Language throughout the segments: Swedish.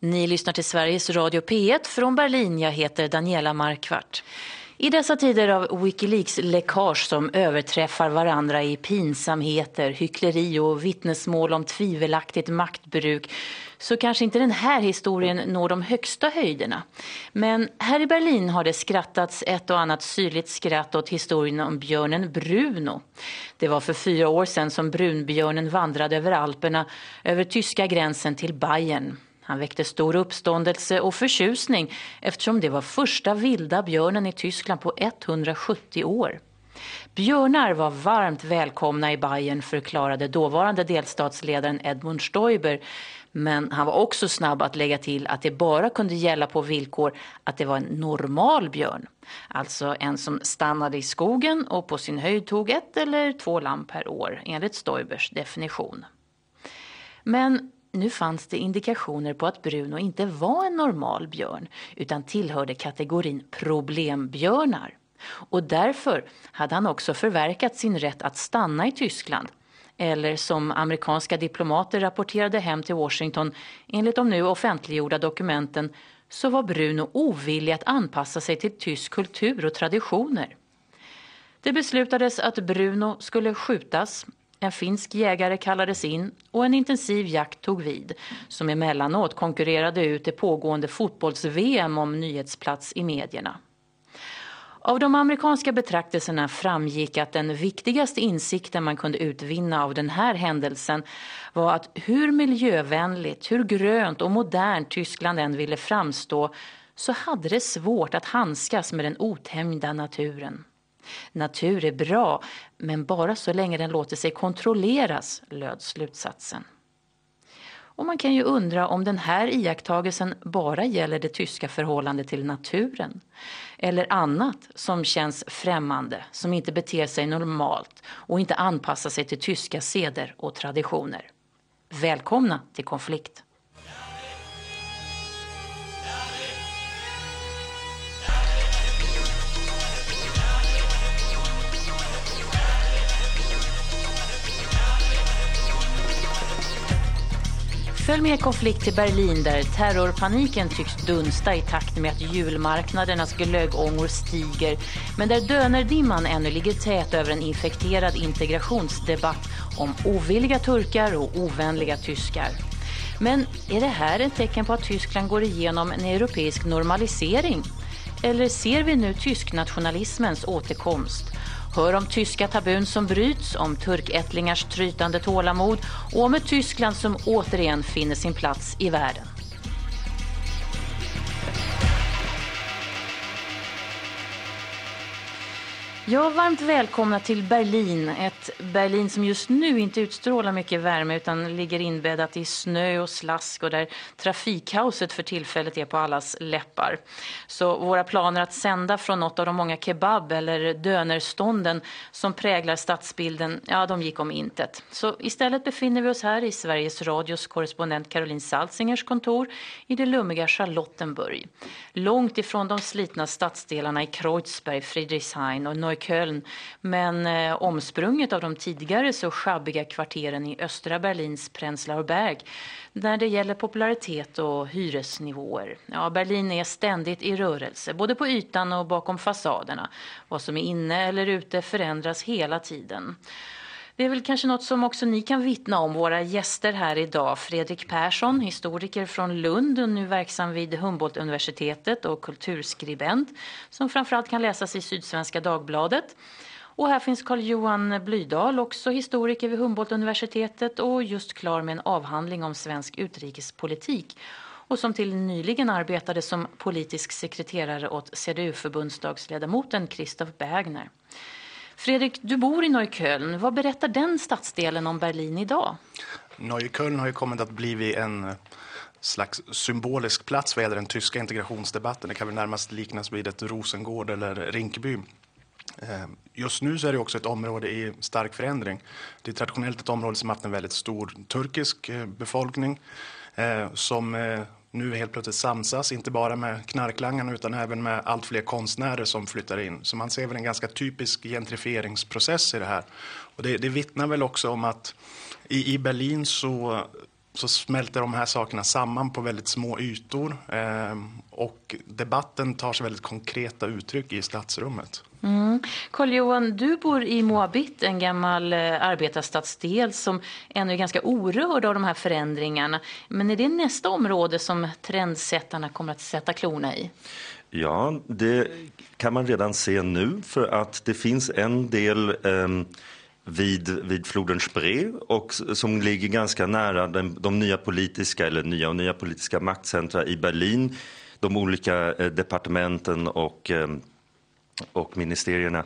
Ni lyssnar till Sveriges Radio P1 från Berlin. Jag heter Daniela Markvart. I dessa tider av Wikileaks-läckage som överträffar varandra i pinsamheter, hyckleri och vittnesmål om tvivelaktigt maktbruk så kanske inte den här historien når de högsta höjderna. Men här i Berlin har det skrattats ett och annat syrligt skratt åt historien om björnen Bruno. Det var för fyra år sedan som brunbjörnen vandrade över Alperna över tyska gränsen till Bayern. Han väckte stor uppståndelse och förtjusning eftersom det var första vilda björnen i Tyskland på 170 år. Björnar var varmt välkomna i Bayern förklarade dåvarande delstatsledaren Edmund Stoiber. Men han var också snabb att lägga till att det bara kunde gälla på villkor att det var en normal björn. Alltså en som stannade i skogen och på sin höjd tog ett eller två lamm per år enligt Stoibers definition. Men nu fanns det indikationer på att Bruno inte var en normal björn utan tillhörde kategorin problembjörnar. Och därför hade han också förverkat sin rätt att stanna i Tyskland. Eller som amerikanska diplomater rapporterade hem till Washington enligt de nu offentliggjorda dokumenten så var Bruno ovillig att anpassa sig till tysk kultur och traditioner. Det beslutades att Bruno skulle skjutas en finsk jägare kallades in och en intensiv jakt tog vid som emellanåt konkurrerade ut det pågående fotbolls-VM om nyhetsplats i medierna. Av de amerikanska betraktelserna framgick att den viktigaste insikten man kunde utvinna av den här händelsen var att hur miljövänligt, hur grönt och modernt Tyskland än ville framstå så hade det svårt att handskas med den otämjda naturen. Natur är bra, men bara så länge den låter sig kontrolleras, löd slutsatsen. Och man kan ju undra om den här iakttagelsen bara gäller det tyska förhållandet till naturen. Eller annat som känns främmande, som inte beter sig normalt och inte anpassar sig till tyska seder och traditioner. Välkomna till konflikt. Följ med konflikt till Berlin där terrorpaniken tycks dunsta i takt med att julmarknadernas glöggångor stiger men där dönerdimman ännu ligger tät över en infekterad integrationsdebatt om ovilliga turkar och ovänliga tyskar. Men är det här ett tecken på att Tyskland går igenom en europeisk normalisering? Eller ser vi nu tysknationalismens återkomst? Hör om tyska tabun som bryts, om turkättlingars trytande tålamod och om ett Tyskland som återigen finner sin plats i världen. Ja, varmt välkomna till Berlin. Ett Berlin som just nu inte utstrålar mycket värme utan ligger inbäddat i snö och slask och där trafikkaoset för tillfället är på allas läppar. Så våra planer att sända från något av de många kebab eller dönerstånden som präglar stadsbilden, ja, de gick om intet. Så istället befinner vi oss här i Sveriges Radios korrespondent Caroline Salzingers kontor i det lummiga Charlottenburg. Långt ifrån de slitna stadsdelarna i Kreuzberg, Friedrichshain och Neu Neukölln men eh, omsprunget av de tidigare så schabbiga kvarteren i östra Berlins Prenzlauer Berg när det gäller popularitet och hyresnivåer. Ja, Berlin är ständigt i rörelse, både på ytan och bakom fasaderna. Vad som är inne eller ute förändras hela tiden. Det är väl kanske något som också ni kan vittna om, våra gäster här idag. Fredrik Persson, historiker från Lund och nu verksam vid Humboldt-universitetet och kulturskribent som framförallt kan läsas i Sydsvenska Dagbladet. Och här finns Carl-Johan Blydal, också historiker vid Humboldt-universitetet och just klar med en avhandling om svensk utrikespolitik och som till nyligen arbetade som politisk sekreterare åt CDU-förbundsdagsledamoten Christoph Bergner. Fredrik, du bor i Neukölln. Vad berättar den stadsdelen om Berlin idag? Neukölln har ju kommit att bli en eh, slags symbolisk plats vad gäller den tyska integrationsdebatten. Det kan väl närmast liknas vid ett Rosengård eller Rinkeby. Eh, just nu så är det också ett område i stark förändring. Det är traditionellt ett område som haft en väldigt stor turkisk eh, befolkning som nu helt plötsligt samsas, inte bara med knarklangarna utan även med allt fler konstnärer som flyttar in. Så man ser väl en ganska typisk gentrifieringsprocess i det här. Och det, det vittnar väl också om att i, i Berlin så så smälter de här sakerna samman på väldigt små ytor eh, och debatten tar sig väldigt konkreta uttryck i stadsrummet. Mm. Carl-Johan, du bor i Moabit, en gammal eh, arbetarstadsdel som ännu är ganska orörd av de här förändringarna. Men är det nästa område som trendsättarna kommer att sätta klorna i? Ja, det kan man redan se nu för att det finns en del eh, vid, vid floden Spree och som ligger ganska nära den, de nya politiska eller nya och nya politiska maktcentra i Berlin. De olika eh, departementen och, eh, och ministerierna.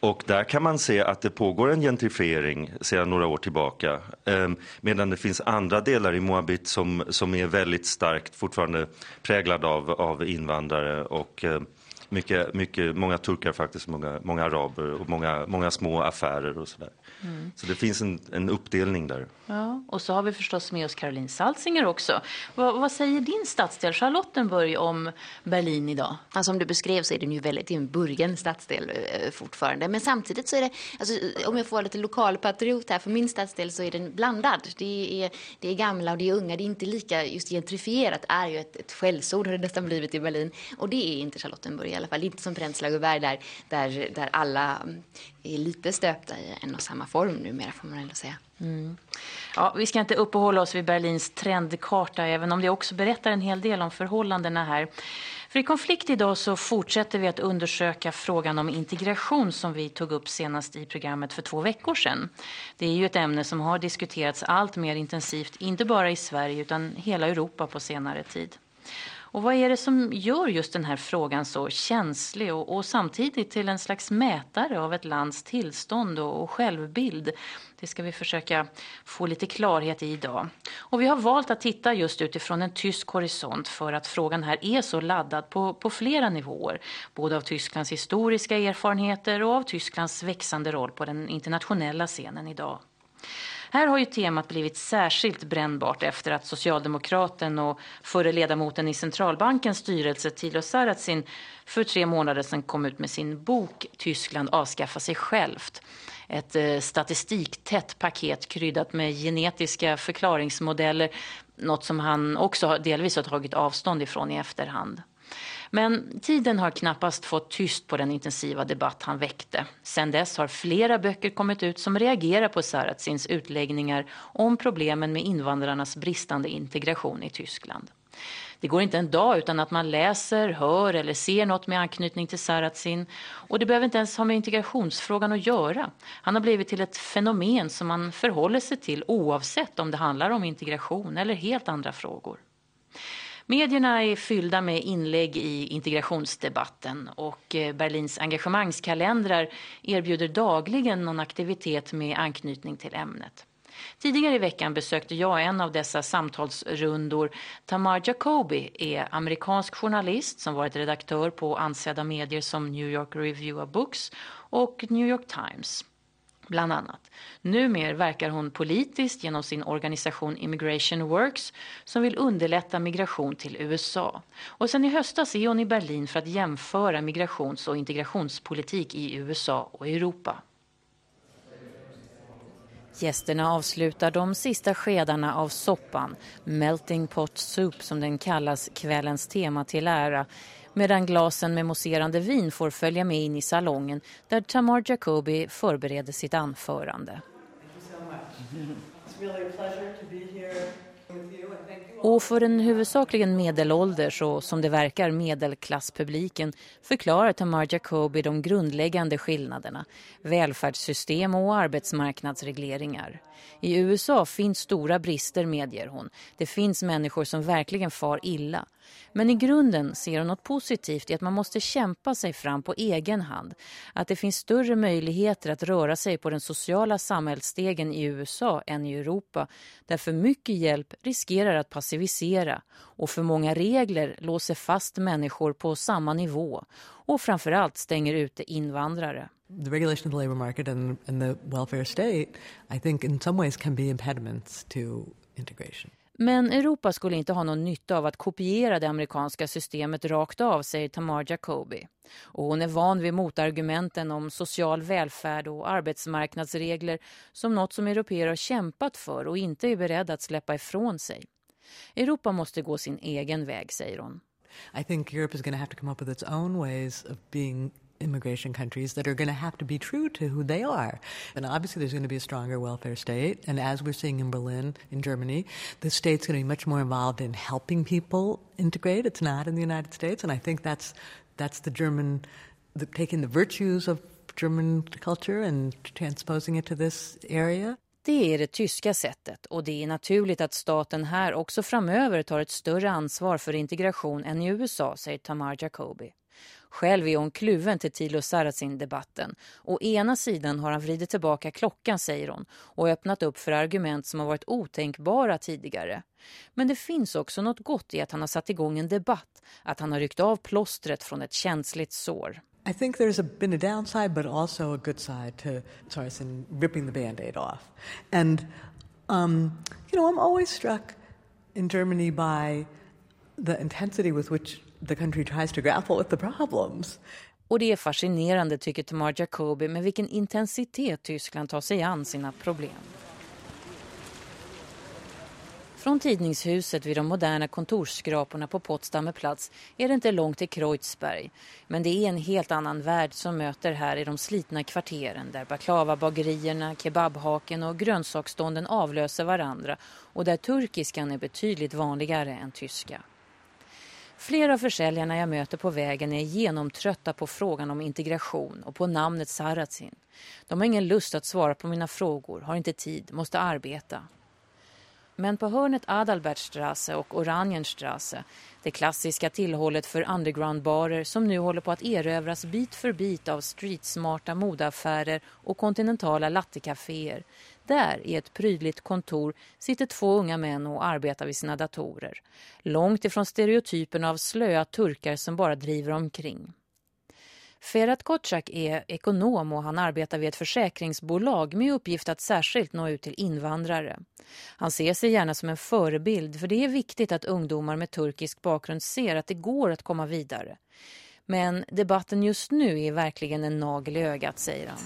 Och där kan man se att det pågår en gentrifiering sedan några år tillbaka. Ehm, medan det finns andra delar i Moabit som, som är väldigt starkt fortfarande präglade av, av invandrare och ehm, mycket, mycket, många turkar faktiskt, många, många araber och många, många små affärer och sådär. Mm. Så det finns en, en uppdelning där. Ja, och så har vi förstås med oss Caroline Salzinger också. Vad, vad, säger din stadsdel Charlottenburg om Berlin idag? Ja, som du beskrev så är den ju väldigt en burgen stadsdel eh, fortfarande. Men samtidigt så är det, alltså, om jag får vara lite lokalpatriot här, för min stadsdel så är den blandad. Det är, det är gamla och det är unga, det är inte lika just gentrifierat, är ju ett, ett skällsord har det nästan blivit i Berlin. Och det är inte Charlottenburg i alla fall, inte som Prenzlauer där, där, där alla är lite stöpta i en och samma form numera får man ändå säga. Mm. Ja, vi ska inte uppehålla oss vid Berlins trendkarta även om det också berättar en hel del om förhållandena här. För i konflikt idag så fortsätter vi att undersöka frågan om integration som vi tog upp senast i programmet för två veckor sedan. Det är ju ett ämne som har diskuterats allt mer intensivt, inte bara i Sverige utan hela Europa på senare tid. Och vad är det som gör just den här frågan så känslig och, och samtidigt till en slags mätare av ett lands tillstånd och, och självbild? Det ska vi försöka få lite klarhet i idag. Och vi har valt att titta just utifrån en tysk horisont för att frågan här är så laddad på, på flera nivåer. Både av Tysklands historiska erfarenheter och av Tysklands växande roll på den internationella scenen idag. Här har ju temat blivit särskilt brännbart efter att socialdemokraten och förre ledamoten i centralbankens styrelse Thilo Sarrazin för tre månader sedan kom ut med sin bok Tyskland avskaffa sig självt. Ett eh, statistiktätt paket kryddat med genetiska förklaringsmodeller, något som han också delvis har tagit avstånd ifrån i efterhand. Men tiden har knappast fått tyst på den intensiva debatt han väckte. Sedan dess har flera böcker kommit ut som reagerar på Saratsins utläggningar om problemen med invandrarnas bristande integration i Tyskland. Det går inte en dag utan att man läser, hör eller ser något med anknytning till Saratsin. Och det behöver inte ens ha med integrationsfrågan att göra. Han har blivit till ett fenomen som man förhåller sig till oavsett om det handlar om integration eller helt andra frågor. Medierna är fyllda med inlägg i integrationsdebatten och eh, Berlins engagemangskalendrar erbjuder dagligen någon aktivitet med anknytning till ämnet. Tidigare i veckan besökte jag en av dessa samtalsrundor. Tamar Jacobi är amerikansk journalist som varit redaktör på ansedda medier som New York Review of Books och New York Times bland annat. Numer verkar hon politiskt genom sin organisation Immigration Works som vill underlätta migration till USA. Och sen i höstas är hon i Berlin för att jämföra migrations- och integrationspolitik i USA och Europa. Gästerna avslutar de sista skedarna av soppan, melting pot soup som den kallas kvällens tema till ära, medan glasen med mousserande vin får följa med in i salongen där Tamar Jacobi förbereder sitt anförande. Och för den huvudsakligen medelålders och som det verkar medelklasspubliken förklarar Tamar Jacobi de grundläggande skillnaderna, välfärdssystem och arbetsmarknadsregleringar. I USA finns stora brister medger hon. Det finns människor som verkligen far illa. Men i grunden ser hon något positivt i att man måste kämpa sig fram på egen hand. Att det finns större möjligheter att röra sig på den sociala samhällsstegen i USA än i Europa. Där för mycket hjälp riskerar att passivisera och för många regler låser fast människor på samma nivå och framförallt stänger ute invandrare. The regulation of the labor market and, and the welfare state, I think in some ways can be impediments to integration. Men Europa skulle inte ha någon nytta av att kopiera det amerikanska systemet rakt av, säger Tamar Jacobi. Och hon är van vid motargumenten om social välfärd och arbetsmarknadsregler som något som europeer har kämpat för och inte är beredda att släppa ifrån sig. Europa måste gå sin egen väg, säger hon. I think Europe is going to have to come up with its own ways of being immigration countries that are going to have to be true to who they are. And obviously, there's going to be a stronger welfare state. And as we're seeing in Berlin, in Germany, the state's going to be much more involved in helping people integrate. It's not in the United States. And I think that's, that's the German, the, taking the virtues of German culture and transposing it to this area. Det är det tyska sättet och det är naturligt att staten här också framöver tar ett större ansvar för integration än i USA, säger Tamar Jacobi. Själv är hon kluven till Tilo Sarrazin-debatten. Å ena sidan har han vridit tillbaka klockan, säger hon, och öppnat upp för argument som har varit otänkbara tidigare. Men det finns också något gott i att han har satt igång en debatt, att han har ryckt av plåstret från ett känsligt sår. I think there's a, been a downside, but also a good side to Sarrazin ripping the band-aid off. And, um, you know, I'm always struck in Germany by the intensity with which the country tries to grapple with the problems. Och det är fascinerande, tycker Tamar Jacobi, med vilken intensitet Tyskland tar sig an sina problem. Från tidningshuset vid de moderna kontorsskraporna på Potsdamer plats är det inte långt till Kreuzberg. Men det är en helt annan värld som möter här i de slitna kvarteren där baklavabagerierna, kebabhaken och grönsaksstånden avlöser varandra och där turkiskan är betydligt vanligare än tyska. Flera av försäljarna jag möter på vägen är genomtrötta på frågan om integration och på namnet Saratsin. De har ingen lust att svara på mina frågor, har inte tid, måste arbeta. Men på hörnet Adalbertstrasse och Oranienstrasse, det klassiska tillhållet för undergroundbarer som nu håller på att erövras bit för bit av streetsmarta modaffärer och kontinentala lattekaféer, där i ett prydligt kontor sitter två unga män och arbetar vid sina datorer. Långt ifrån stereotypen av slöa turkar som bara driver omkring. Ferhat Kotschak är ekonom och han arbetar vid ett försäkringsbolag med uppgift att särskilt nå ut till invandrare. Han ser sig gärna som en förebild för det är viktigt att ungdomar med turkisk bakgrund ser att det går att komma vidare. Men debatten just nu är verkligen en nagel i ögat, säger han.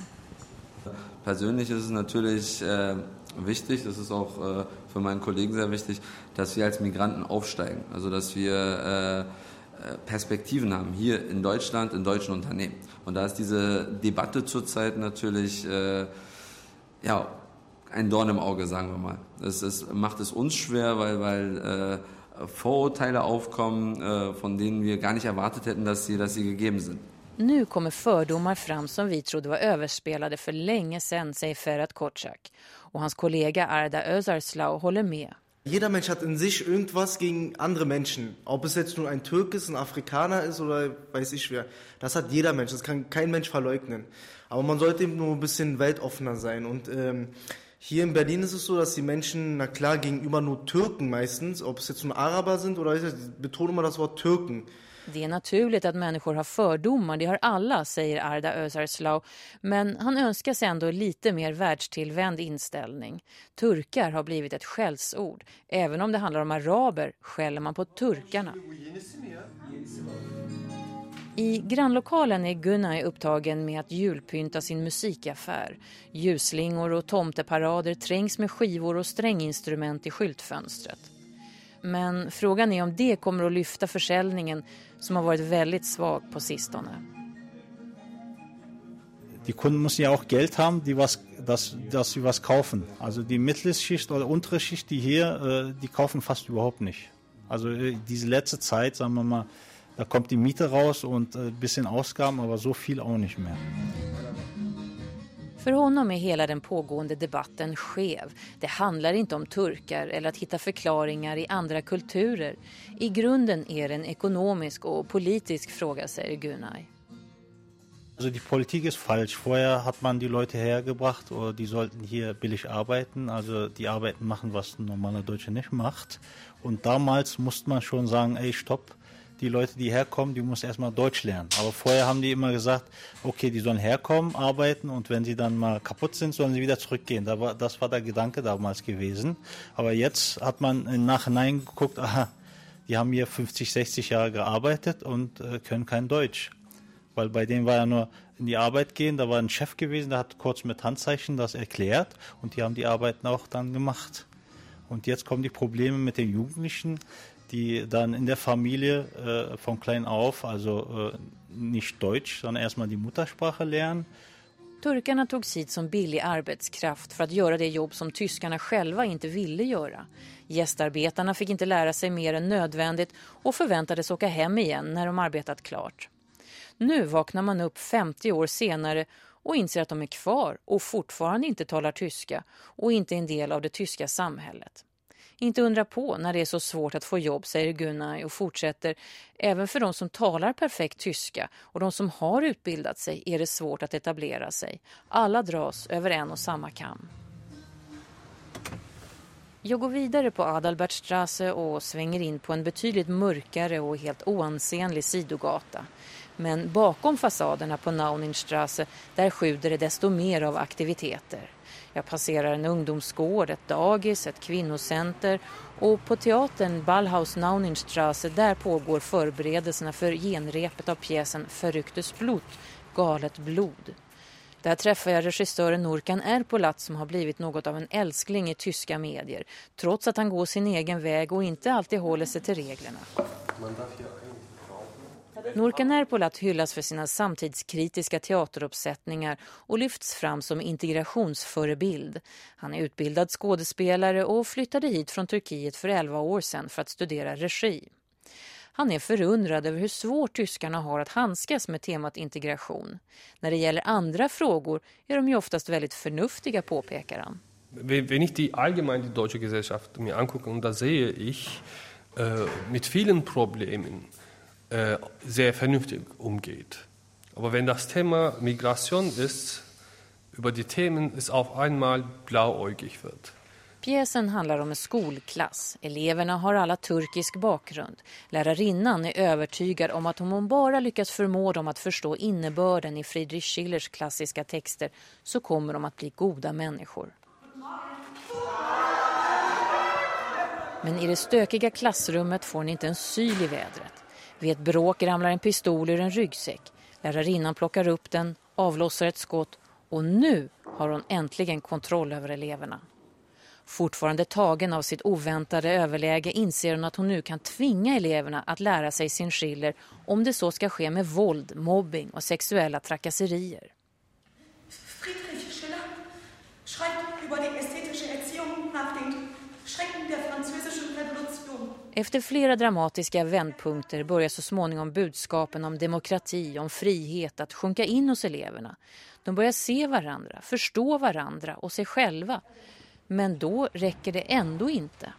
Persönlich ist es natürlich äh, wichtig, das ist auch äh, für meinen Kollegen sehr wichtig, dass wir als Migranten aufsteigen. Also dass wir äh, Perspektiven haben hier in Deutschland, in deutschen Unternehmen. Und da ist diese Debatte zurzeit natürlich äh, ja, ein Dorn im Auge, sagen wir mal. Es, es macht es uns schwer, weil, weil äh, Vorurteile aufkommen, äh, von denen wir gar nicht erwartet hätten, dass sie, dass sie gegeben sind. Nu kommer fördomar fram som vi trodde var överspelade för länge sedan, säger Ferhat Kotschak. Och hans kollega Arda Özarslau håller med. Jeder Mensch hat in sich irgendwas gegen andere Menschen. Ob es jetzt nun ein Türk ist, ein Afrikaner ist oder weiß ich wer. Das hat jeder Mensch. Das kann kein Mensch verleugnen. Aber man sollte eben nur ein bisschen weltoffener sein. Und ähm, hier in Berlin ist es so, dass die Menschen, na klar, gegenüber nur Türken meistens, ob es jetzt nun Araber sind oder ich betone immer das Wort Türken. Det är naturligt att människor har fördomar, det har alla, säger Arda Özarslau. Men han önskar sig ändå lite mer världstillvänd inställning. Turkar har blivit ett skällsord. Även om det handlar om araber skäller man på turkarna. I grannlokalen är Gunnar upptagen med att julpynta sin musikaffär. Ljusslingor och tomteparader trängs med skivor och stränginstrument i skyltfönstret. Men frågan är om det kommer att lyfta försäljningen som har varit väldigt svag på sistone. Die Kunden müssen ja auch Geld haben, die was, dass, dass sie was kaufen. Also die Mittelschicht oder untere Schicht, die hier, äh, die kaufen fast überhaupt nicht. Also äh, diese letzte Zeit, sagen wir mal, da kommt die Miete raus und ein äh, bisschen Ausgaben, aber so viel auch nicht mehr. För honom är hela den pågående debatten skev. Det handlar inte om turkar eller att hitta förklaringar i andra kulturer. I grunden är det en ekonomisk och politisk fråga, säger Gunay. Also die Politik ist falsch. Vorher hat man die Leute hergebracht, oder die sollten hier billig arbeiten, also die Arbeiten machen, was ein normaler Deutscher nicht macht. Und damals musste man schon sagen, ey, stopp, die Leute, die herkommen, die müssen erstmal Deutsch lernen. Aber vorher haben die immer gesagt, okay, die sollen herkommen, arbeiten und wenn sie dann mal kaputt sind, sollen sie wieder zurückgehen. Das war, der Gedanke damals gewesen. Aber jetzt hat man im Nachhinein geguckt, aha, die haben hier 50, 60 Jahre gearbeitet und äh, können kein Deutsch. Weil bei denen war ja nur in die Arbeit gehen, da war ein Chef gewesen, der hat kurz mit Handzeichen das erklärt und die haben die Arbeiten auch dann gemacht. Und jetzt kommen die Probleme mit den Jugendlichen, die dann in der Familie äh, von klein auf, also äh, nicht Deutsch, sondern erstmal die Muttersprache lernen. Turkarna togs hit som billig arbetskraft för att göra det jobb som tyskarna själva inte ville göra. Gästarbetarna fick inte lära sig mer än nödvändigt och förväntades åka hem igen när de arbetat klart. Nu vaknar man upp 50 år senare och inser att de är kvar och fortfarande inte talar tyska och inte är en del av det tyska samhället. Inte undra på när det är så svårt att få jobb, säger Gunnar och fortsätter. Även för de som talar perfekt tyska och de som har utbildat sig är det svårt att etablera sig. Alla dras över en och samma kam. Jag går vidare på Adalbertstrasse och svänger in på en betydligt mörkare och helt oansenlig sidogata. Men bakom fasaderna på Nauninstrasse där sjuder det desto mer av aktiviteter. Jag passerar en ungdomsgård, ett dagis, ett kvinnocenter och på teatern Ballhaus Nauninstrasse där pågår förberedelserna för genrepet av pjäsen Förryktes blod, Galet blod. Där träffar jag regissören Nurkan Erpolat som har blivit något av en älskling i tyska medier trots att han går sin egen väg och inte alltid håller sig till reglerna. Norkan Erpolat hyllas för sina samtidskritiska teateruppsättningar och lyfts fram som integrationsförebild. Han är utbildad skådespelare och flyttade hit från Turkiet för 11 år sedan för att studera regi. Han är förundrad över hur svårt tyskarna har att handskas med temat integration. När det gäller andra frågor är de ju oftast väldigt förnuftiga, påpekar han. Wenn ich die allgemein die deutsche Gesellschaft mir angucke, und da sehe ich äh, mit vielen Problemen äh, sehr vernünftig umgeht. Aber wenn das Thema Migration ist, über die Themen ist auf einmal blauäugig wird. Pjäsen handlar om en skolklass. Eleverna har alla turkisk bakgrund. Lärarinnan är övertygad om att om hon bara lyckas förmå dem att förstå innebörden i Friedrich Schillers klassiska texter så kommer de att bli goda människor. Men i det stökiga klassrummet får hon inte en syl i vädret. Vid ett bråk ramlar en pistol ur en ryggsäck. Lärarinnan plockar upp den, avlossar ett skott och nu har hon äntligen kontroll över eleverna. Fortfarande tagen av sitt oväntade överläge inser hon att hon nu kan tvinga eleverna att lära sig sin schiller om det så ska ske med våld, mobbing och sexuella trakasserier. Friedrich Schiller schreibt über die Efter flera dramatiska vändpunkter börjar så småningom budskapen om demokrati, om frihet att sjunka in hos eleverna. De börjar se varandra, förstå varandra och sig själva. Men då räcker det ändå inte.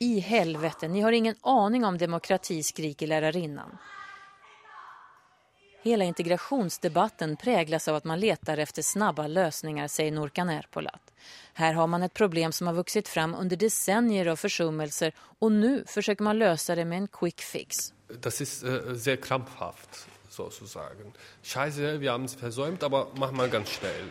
I helvete, ni har ingen aning om demokrati, skriker lärarinnan. Hela integrationsdebatten präglas av att man letar efter snabba lösningar, säger Norkan Erpolat. Här har man ett problem som har vuxit fram under decennier av försummelser och nu försöker man lösa det med en quick fix. Das ist äh, sehr krampfhaft, sozusagen. Scheiße, wir haben es versäumt, aber mach mal ganz schnell.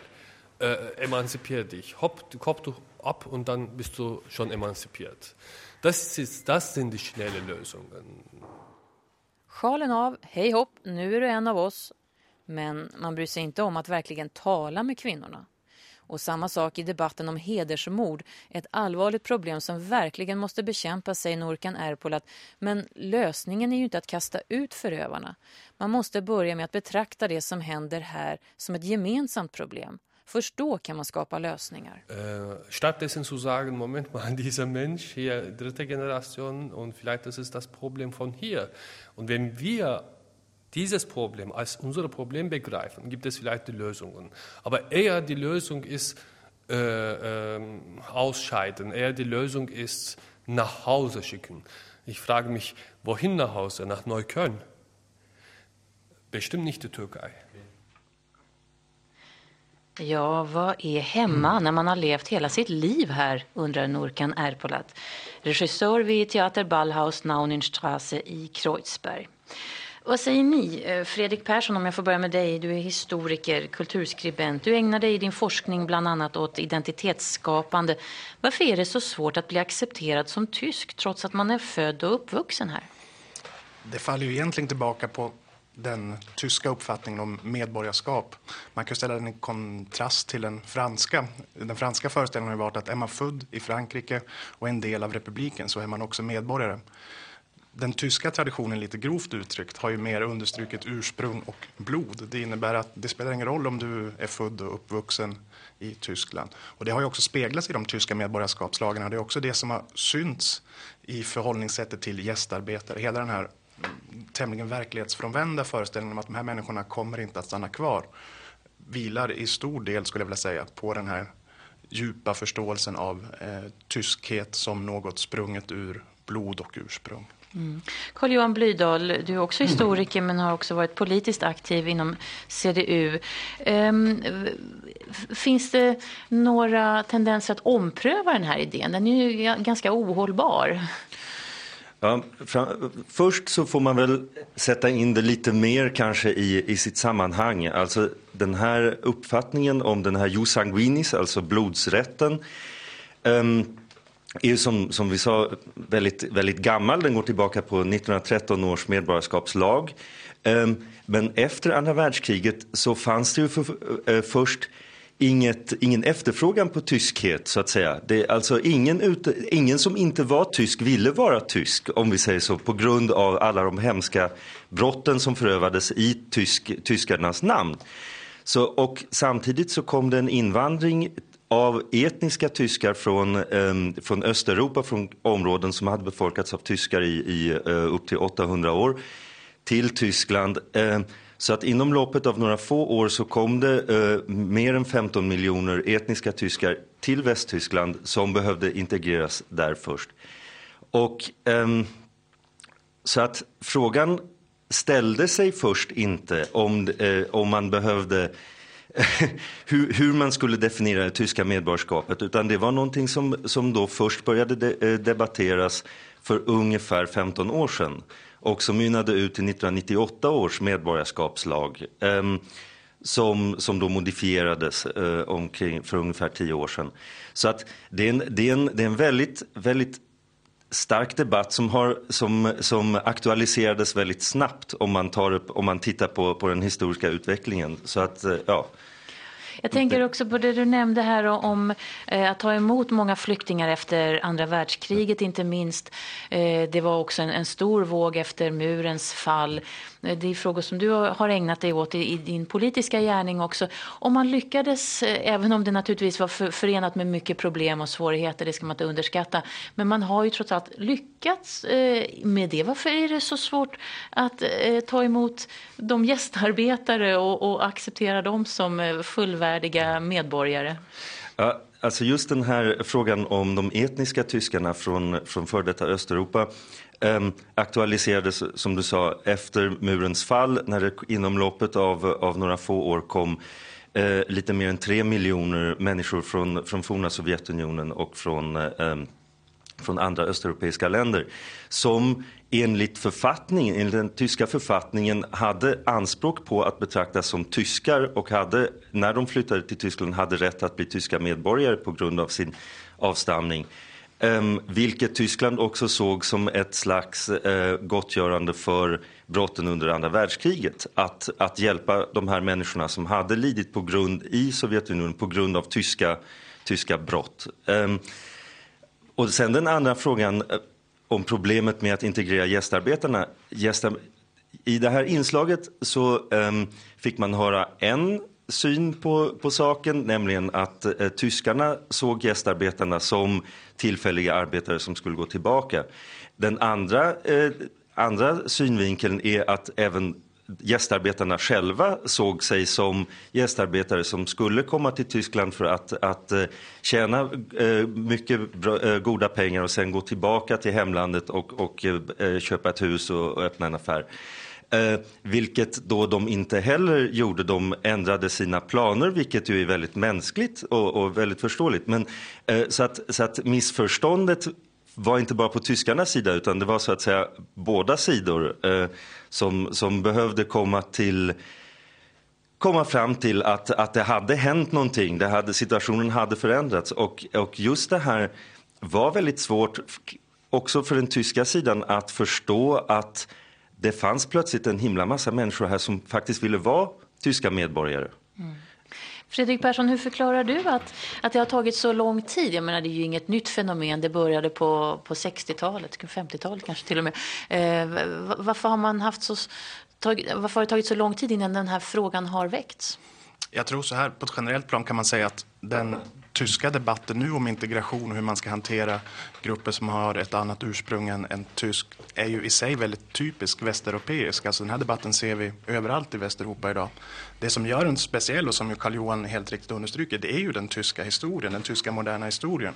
Äh, äh emanzipier dich. Hopp, hopp du ab und dann bist du schon emanzipiert. Das, ist, das sind die schnellen Lösungen. Sjalen av, hej hopp, nu är du en av oss. Men man bryr sig inte om att verkligen tala med kvinnorna. Och samma sak i debatten om hedersmord, ett allvarligt problem som verkligen måste bekämpas, säger Norkan Erpolat. Men lösningen är ju inte att kasta ut förövarna. Man måste börja med att betrakta det som händer här som ett gemensamt problem. Först då kan man skapa lösningar. Äh, stattdessen zu sagen, Moment mal, dieser Mensch hier, dritte Generation und vielleicht das ist das Problem von hier. Und wenn wir dieses Problem als unser Problem begreifen, gibt es vielleicht die Lösungen. Aber eher die Lösung ist äh, äh, ausscheiden, eher die Lösung ist nach Hause schicken. Ich frage mich, wohin nach Hause? Nach Neukölln? Bestimmt nicht die Türkei. Ja, vad är hemma när man har levt hela sitt liv här, undrar Nurkan Erpolat, regissör vid Teater Ballhaus Nauninstrasse i Kreuzberg. Vad säger ni? Eh, Fredrik Persson, om jag får börja med dig. Du är historiker, kulturskribent. Du ägnar dig i din forskning bland annat åt identitetsskapande. Varför är det så svårt att bli accepterad som tysk trots att man är född och uppvuxen här? Det faller ju egentligen tillbaka på den tyska uppfattningen om medborgarskap. Man kan ställa den i kontrast till den franska. Den franska föreställningen har varit att är man född i Frankrike och en del av republiken så är man också medborgare. Den tyska traditionen, lite grovt uttryckt, har ju mer understrukit ursprung och blod. Det innebär att det spelar ingen roll om du är född och uppvuxen i Tyskland. Och det har ju också speglats i de tyska medborgarskapslagarna. Det är också det som har synts i förhållningssättet till gästarbetare. Hela den här tämligen verklighetsfrånvända föreställningen om att de här människorna kommer inte att stanna kvar vilar i stor del, skulle jag vilja säga, på den här djupa förståelsen av eh, tyskhet som något sprunget ur blod och ursprung. Mm. Carl-Johan Blydahl, du är också historiker men har också varit politiskt aktiv inom CDU. Ehm, finns det några tendenser att ompröva den här idén? Den är ju ganska ohållbar. Ja, först så får man väl sätta in det lite mer kanske i, i sitt sammanhang. Alltså den här uppfattningen om den här jus sanguinis, alltså blodsrätten, um, är som, som vi sa väldigt, väldigt gammal. Den går tillbaka på 1913 års medborgarskapslag. Um, men efter andra världskriget så fanns det ju för, uh, först inget, ingen efterfrågan på tyskhet så att säga. Det är alltså ingen, ut, ingen som inte var tysk ville vara tysk om vi säger så på grund av alla de hemska brotten som förövades i tysk, tyskarnas namn. Så, och samtidigt så kom det en invandring av etniska tyskar från, um, från Östeuropa, från områden som hade befolkats av tyskar i, i uh, upp till 800 år till Tyskland. Uh, så att inom loppet av några få år så kom det eh, mer än 15 miljoner etniska tyskar till Västtyskland som behövde integreras där först. Och eh, så att frågan ställde sig först inte om, eh, om man behövde hur, hur, man skulle definiera det tyska medborgarskapet utan det var någonting som, som då först började de, eh, debatteras för ungefär 15 år sedan och som mynnade ut i 1998 års medborgarskapslag ehm, som, som då modifierades eh, omkring, för ungefär 10 år sedan. Så att det är en, det är en, det är en väldigt, väldigt stark debatt som, har, som, som aktualiserades väldigt snabbt om man, tar upp, om man tittar på, på den historiska utvecklingen. Så att, eh, ja. Jag tänker också på det du nämnde här om eh, att ta emot många flyktingar efter andra världskriget inte minst. Eh, det var också en, en, stor våg efter murens fall. Eh, det är frågor som du har ägnat dig åt i, i din politiska gärning också. Om man lyckades, eh, även om det naturligtvis var för, förenat med mycket problem och svårigheter, det ska man inte underskatta. Men man har ju trots allt lyckats eh, med det. Varför är det så svårt att eh, ta emot de gästarbetare och, och acceptera dem som eh, fullvärdiga medborgare? Ja, alltså just den här frågan om de etniska tyskarna från, från före detta Östeuropa ehm, aktualiserades, som du sa, efter murens fall när det inom loppet av, av några få år kom eh, lite mer än tre miljoner människor från, från forna Sovjetunionen och från, eh, från andra östeuropeiska länder som enligt författningen, enligt den tyska författningen hade anspråk på att betraktas som tyskar och hade, när de flyttade till Tyskland, hade rätt att bli tyska medborgare på grund av sin avstamning. Um, vilket Tyskland också såg som ett slags uh, gottgörande för brotten under andra världskriget. Att, att hjälpa de här människorna som hade lidit på grund i Sovjetunionen på grund av tyska, tyska brott. Um, och sen den andra frågan uh, om problemet med att integrera gästarbetarna. Gästar, I det här inslaget så um, fick man höra en syn på, på saken, nämligen att eh, tyskarna såg gästarbetarna som tillfälliga arbetare som skulle gå tillbaka. Den andra, eh, andra synvinkeln är att även gästarbetarna själva såg sig som gästarbetare som skulle komma till Tyskland för att, att eh, tjäna eh, mycket bra, eh, goda pengar och sen gå tillbaka till hemlandet och, och köpa ett hus och, och öppna en affär. Eh, vilket då de inte heller gjorde. De ändrade sina planer, vilket ju är väldigt mänskligt och, och väldigt förståeligt. Men, eh, så, att, så att missförståndet var inte bara på tyskarnas sida utan det var så att säga båda sidor eh, som, som behövde komma till komma fram till att, att det hade hänt någonting, det hade, situationen hade förändrats och, och just det här var väldigt svårt också för den tyska sidan att förstå att det fanns plötsligt en himla massa människor här som faktiskt ville vara tyska medborgare. Mm. Fredrik Persson, hur förklarar du att, att det har tagit så lång tid? Jag menar, det är ju inget nytt fenomen. Det började på, på 60-talet, 50-talet kanske till och med. Eh, varför har man haft så, tag, varför har det tagit så lång tid innan den här frågan har väckts? Jag tror så här, på ett generellt plan kan man säga att den tyska debatten nu om integration och hur man ska hantera grupper som har ett annat ursprung än, än tysk är ju i sig väldigt typisk västeuropeisk. Alltså den här debatten ser vi överallt i Västeuropa idag. Det som gör den speciell och som Karl-Johan helt riktigt understryker det är ju den tyska historien, den tyska moderna historien.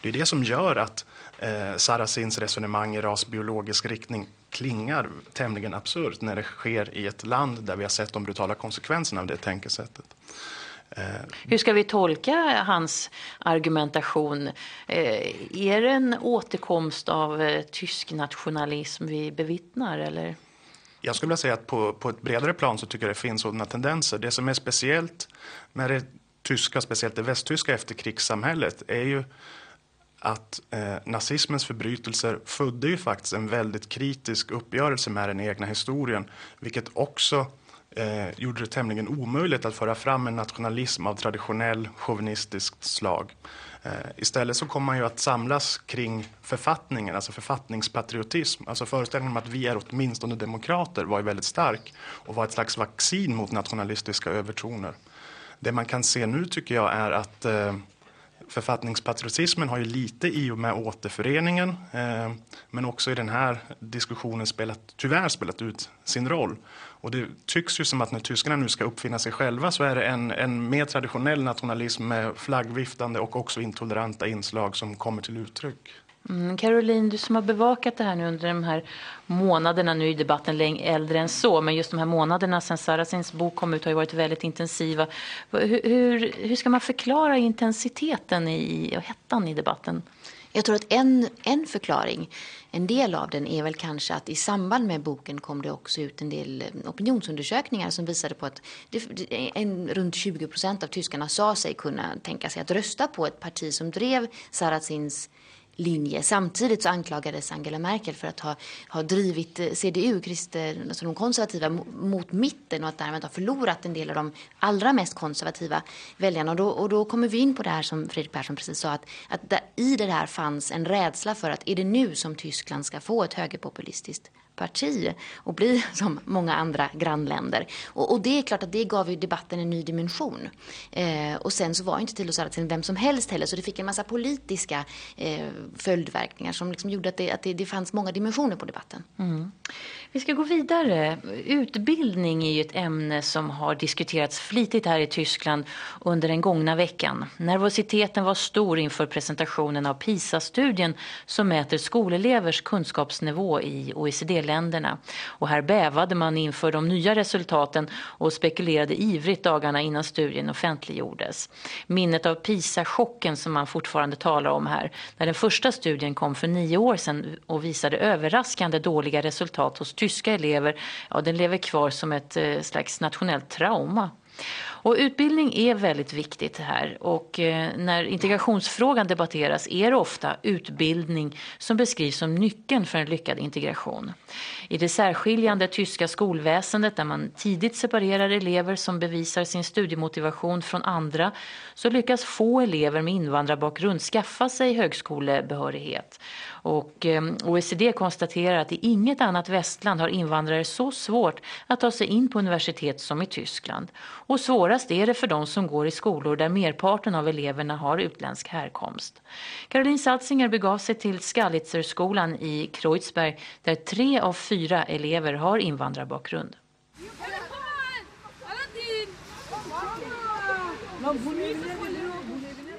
Det är det som gör att eh, Sarasins resonemang i rasbiologisk riktning klingar tämligen absurt när det sker i ett land där vi har sett de brutala konsekvenserna av det tänkesättet. Eh, Hur ska vi tolka hans argumentation? Eh, är det en återkomst av eh, tysk nationalism vi bevittnar? Eller? Jag skulle vilja säga att på, på ett bredare plan så tycker jag det finns sådana tendenser. Det som är speciellt med det tyska, speciellt det västtyska efterkrigssamhället är ju att eh, nazismens förbrytelser födde ju faktiskt en väldigt kritisk uppgörelse med den egna historien, vilket också eh, gjorde det tämligen omöjligt att föra fram en nationalism av traditionell chauvinistiskt slag. Eh, istället så kommer man ju att samlas kring författningen, alltså författningspatriotism. Alltså föreställningen om att vi är åtminstone demokrater var ju väldigt stark och var ett slags vaccin mot nationalistiska övertoner. Det man kan se nu tycker jag är att eh, författningspatriotismen har ju lite i och med återföreningen eh, men också i den här diskussionen spelat, tyvärr spelat ut sin roll. Och det tycks ju som att när tyskarna nu ska uppfinna sig själva så är det en, en mer traditionell nationalism med flaggviftande och också intoleranta inslag som kommer till uttryck. Mm, Caroline, du som har bevakat det här nu under de här månaderna, nu är debatten längre äldre än så, men just de här månaderna sedan Saracens bok kom ut har ju varit väldigt intensiva. Hur, hur, hur ska man förklara intensiteten i, och hettan i debatten? Jag tror att en, en förklaring, en del av den är väl kanske att i samband med boken kom det också ut en del eh, opinionsundersökningar som visade på att det, en, runt 20 procent av tyskarna sa sig kunna tänka sig att rösta på ett parti som drev Saracins linje. Samtidigt så anklagades Angela Merkel för att ha, ha drivit eh, CDU, krister, eh, alltså de konservativa, mot mitten och att därmed ha förlorat en del av de allra mest konservativa väljarna. Och då, och då kommer vi in på det här som Fredrik Persson precis sa, att, att där, i det här fanns en rädsla för att är det nu som Tyskland ska få ett högerpopulistiskt parti och bli som många andra grannländer. Och, och, det är klart att det gav ju debatten en ny dimension. Eh, och sen så var inte Thilo Sarrazin vem som helst heller så det fick en massa politiska eh, följdverkningar som liksom gjorde att, det, att det, det fanns många dimensioner på debatten. Mm. Vi ska gå vidare. Utbildning är ju ett ämne som har diskuterats flitigt här i Tyskland under den gångna veckan. Nervositeten var stor inför presentationen av PISA-studien som mäter skolelevers kunskapsnivå i OECD länderna. Och här bävade man inför de nya resultaten och spekulerade ivrigt dagarna innan studien offentliggjordes. Minnet av PISA-chocken som man fortfarande talar om här, när den första studien kom för nio år sedan och visade överraskande dåliga resultat hos tyska elever, ja, den lever kvar som ett eh, slags nationellt trauma. Och utbildning är väldigt viktigt här och eh, när integrationsfrågan debatteras är det ofta utbildning som beskrivs som nyckeln för en lyckad integration. I det särskiljande tyska skolväsendet där man tidigt separerar elever som bevisar sin studiemotivation från andra så lyckas få elever med invandrarbakgrund skaffa sig högskolebehörighet. Och eh, OECD konstaterar att i inget annat västland har invandrare så svårt att ta sig in på universitet som i Tyskland. Och svårast är det för de som går i skolor där merparten av eleverna har utländsk härkomst. Caroline Salzinger begav sig till Skalitzerskolan i Kreuzberg där tre av fyra elever har invandrarbakgrund.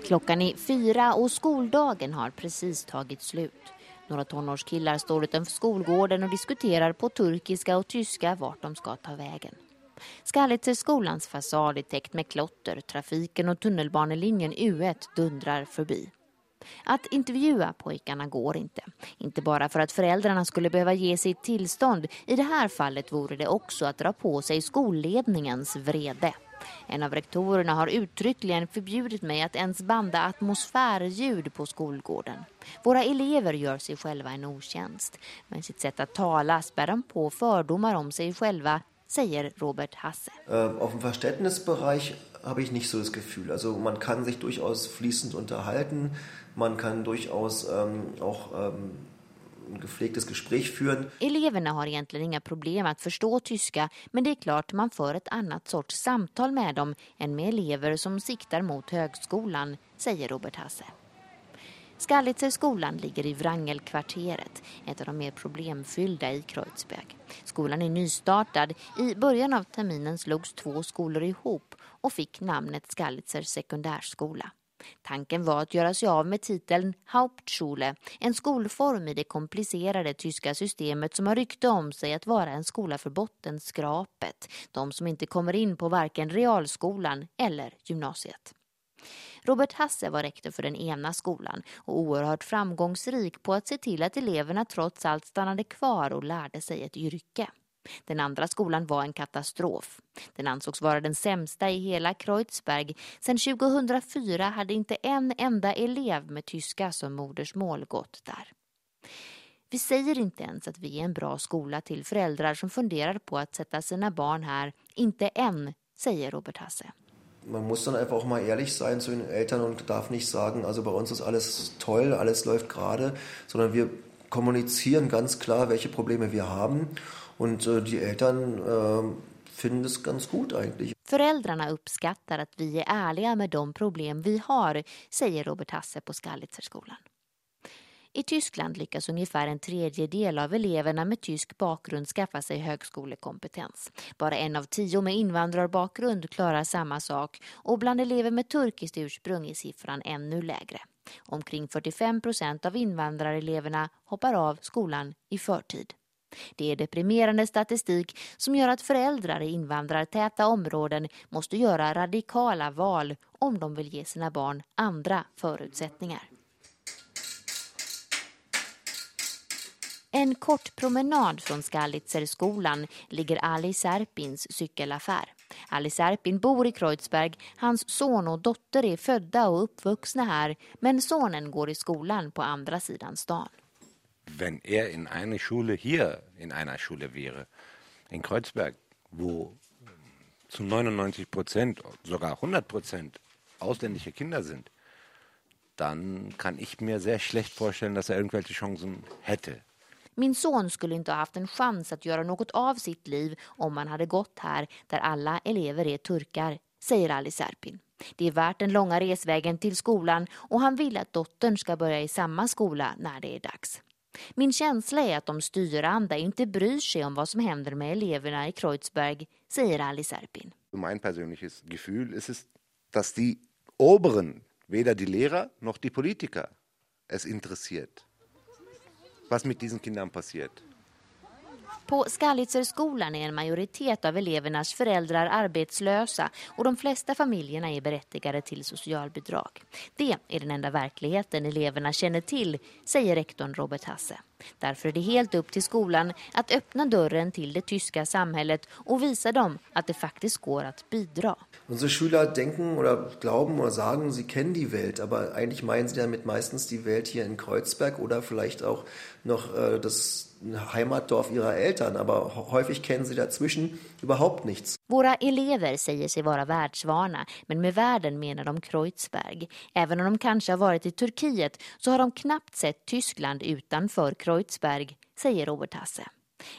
Klockan är fyra och skoldagen har precis tagit slut. Några tonårskillar står utanför skolgården och diskuterar på turkiska och tyska vart de ska ta vägen. Skalitzerskolans fasad är täckt med klotter, trafiken och tunnelbanelinjen U1 dundrar förbi. Att intervjua pojkarna går inte. Inte bara för att föräldrarna skulle behöva ge sitt tillstånd. I det här fallet vore det också att dra på sig skolledningens vrede. En av rektorerna har uttryckligen förbjudit mig att ens banda atmosfärljud på skolgården. Våra elever gör sig själva en otjänst. Med sitt sätt att tala spär de på fördomar om sig själva, säger Robert Hasse. Äh, auf dem Verständnisbereich habe ich nicht so das Gefühl. Also man kann sich durchaus fließend unterhalten, man kan durchaus ähm, auch ähm, ein gepflegtes Gespräch führen. Eleverna har egentligen inga problem att förstå tyska men det är klart man för ett annat sorts samtal med dem än med elever som siktar mot högskolan, säger Robert Hasse. Skalitzer ligger i Wrangelkvarteret, ett av de mer problemfyllda i Kreuzberg. Skolan är nystartad. I början av terminen slogs två skolor ihop och fick namnet Skallitzer sekundärskola. Tanken var att göra sig av med titeln Hauptschule, en skolform i det komplicerade tyska systemet som har rykte om sig att vara en skola för bottenskrapet, de som inte kommer in på varken realskolan eller gymnasiet. Robert Hasse var rektor för den ena skolan och oerhört framgångsrik på att se till att eleverna trots allt stannade kvar och lärde sig ett yrke. Den andra skolan var en katastrof. Den ansågs vara den sämsta i hela Kreuzberg. Sedan 2004 hade inte en enda elev med tyska som modersmål gått där. Vi säger inte ens att vi är en bra skola till föräldrar som funderar på att sätta sina barn här. Inte än, säger Robert Hasse. Man muss dann einfach auch mal ehrlich sein zu den Eltern und darf nicht sagen, also bei uns ist alles toll, alles läuft gerade, sondern wir kommunizieren ganz klar, welche Probleme wir haben und äh, die Eltern äh, finden es ganz gut eigentlich. Föräldrarna uppskattar att vi är ärliga med de problem vi har, säger Robert Hasse på Skalitzerskolan. I Tyskland lyckas ungefär en tredjedel av eleverna med tysk bakgrund skaffa sig högskolekompetens. Bara en av tio med invandrarbakgrund klarar samma sak och bland elever med turkiskt ursprung är siffran ännu lägre. Omkring 45 procent av invandrareleverna hoppar av skolan i förtid. Det är deprimerande statistik som gör att föräldrar i invandrartäta områden måste göra radikala val om de vill ge sina barn andra förutsättningar. En kort promenad från Skalitzerskolan ligger Ali Serpins cykelaffär. Ali Serpin bor i Kreuzberg. Hans son och dotter är födda och uppvuxna här men sonen går i skolan på andra sidan stan. wenn er in einer Schule hier, in einer Schule wäre, in Kreuzberg, wo zu 99 Prozent, sogar 100 Prozent ausländische Kinder sind, dann kann ich mir sehr schlecht vorstellen, dass er irgendwelche Chancen hätte. Min son skulle inte ha haft en chans att göra något av sitt liv om han hade gått här där alla elever är turkar, säger Ali Serpin. Det är värt den långa resvägen till skolan och han vill att dottern ska börja i samma skola när det är dags. Min känsla är att de styrande inte bryr sig om vad som händer med eleverna i Kreuzberg, säger Ali Serpin. Mein persönliches Gefühl ist es, dass die Oberen, weder die Lehrer noch die Politiker, es interessiert, was mit diesen Kindern passiert. På Skalitzerskolan är en majoritet av elevernas föräldrar arbetslösa och de flesta familjerna är berättigade till socialbidrag. Det är den enda verkligheten eleverna känner till, säger rektorn Robert Hasse. Därför är det helt upp till skolan att öppna dörren till det tyska samhället och visa dem att det faktiskt går att bidra. Unsere Schüler denken oder glauben oder sagen, sie kennen die Welt, aber eigentlich meinen sie damit meistens die Welt hier in Kreuzberg oder vielleicht auch noch äh, das Heimatdorf ihrer Eltern, aber häufig kennen sie dazwischen überhaupt nichts. Våra elever säger sig vara världsvana, men med världen menar de Kreuzberg. Även om de kanske har varit i Turkiet så har de knappt sett Tyskland utanför Kreuzberg, säger Robert Hasse.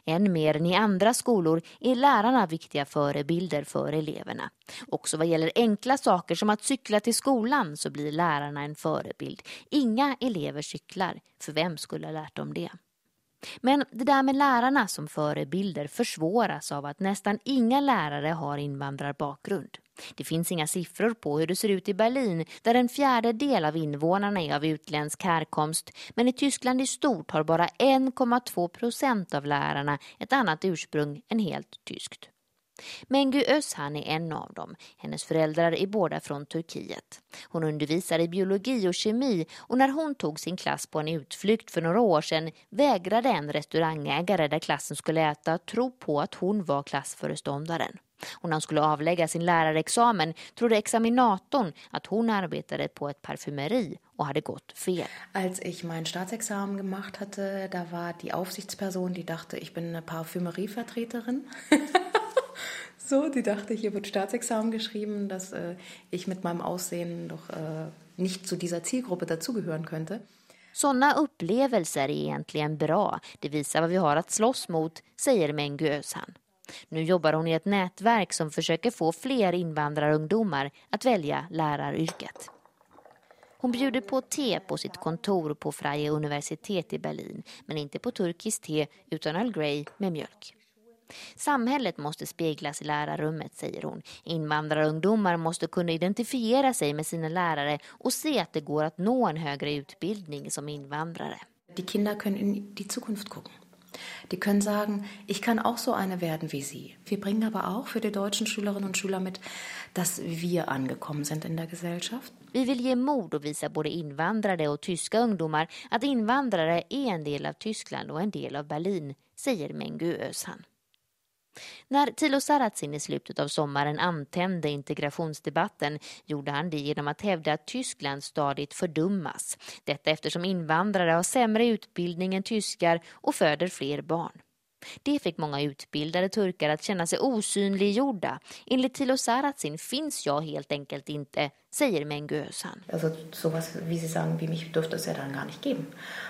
Än mer än i andra skolor är lärarna viktiga förebilder för eleverna. Också vad gäller enkla saker som att cykla till skolan så blir lärarna en förebild. Inga elever cyklar, för vem skulle ha lärt dem det? Men det där med lärarna som förebilder försvåras av att nästan inga lärare har invandrarbakgrund. Det finns inga siffror på hur det ser ut i Berlin där en fjärdedel av invånarna är av utländsk härkomst men i Tyskland i stort har bara 1,2 procent av lärarna ett annat ursprung än helt tyskt. Mengü Özhan är en av dem. Hennes föräldrar är båda från Turkiet. Hon undervisar i biologi och kemi och när hon tog sin klass på en utflykt för några år sedan vägrade en restaurangägare där klassen skulle äta tro på att hon var klassföreståndaren. Och när hon skulle avlägga sin lärarexamen trodde examinatorn att hon arbetade på ett parfymeri och hade gått fel. Als ich mein Staatsexamen gemacht hatte, da war die Aufsichtsperson, die dachte, ich bin eine Parfümerievertreterin. so, die dachte, hier wird Staatsexamen geschrieben, dass äh, ich mit meinem Aussehen doch äh, nicht zu dieser Zielgruppe dazugehören könnte. Sådana upplevelser är egentligen bra. Det visar vad vi har att slåss mot, säger Mengu Özhan. Nu jobbar hon i ett nätverk som försöker få fler invandrarungdomar att välja läraryrket. Hon bjuder på te på sitt kontor på Freie universitet i Berlin, men inte på turkiskt te utan Earl Grey med mjölk. Samhället måste speglas i lärarrummet, säger hon. Invandrarungdomar måste kunna identifiera sig med sina lärare och se att det går att nå en högre utbildning som invandrare. Die Kinder können in die Zukunft gucken. Die können sagen, ich kann auch so eine werden wie Sie. Wir bringen aber auch für die deutschen Schülerinnen und Schüler mit, dass wir angekommen sind in der Gesellschaft. Vi vill ge mod och visa både invandrare och tyska ungdomar att invandrare är en del av Tyskland och en del av Berlin, säger Mengu Özhan. När Tilo Sarrazin i slutet av sommaren antände integrationsdebatten gjorde han det genom att hävda att Tyskland stadigt fördummas. Detta eftersom invandrare har sämre utbildning än tyskar och föder fler barn. Det fick många utbildade turkar att känna sig osynliggjorda. Enligt Tilo Sarrazin finns jag helt enkelt inte, säger Mengü Özhan. Also sowas, wie Sie sagen, wie mich dürfte es ja dann gar nicht geben.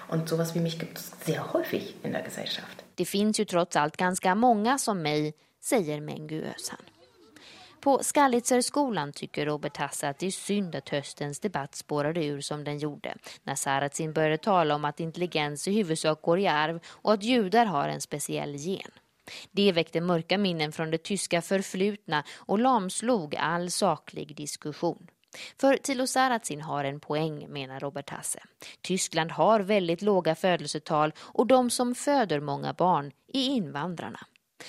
Und sowas wie mich gibt es sehr häufig in der Gesellschaft. Det finns ju trots allt ganska många som mig, säger Mengu Özhan. På Skalitzerskolan tycker Robert Hasse att det är synd att höstens debatt spårade ur som den gjorde. När Saratsin började tala om att intelligens i huvudsak går i arv och att judar har en speciell gen. Det väckte mörka minnen från det tyska förflutna och lamslog all saklig diskussion. För Tilo Sarrazin har en poäng, menar Robert Hasse. Tyskland har väldigt låga födelsetal och de som föder många barn är invandrarna.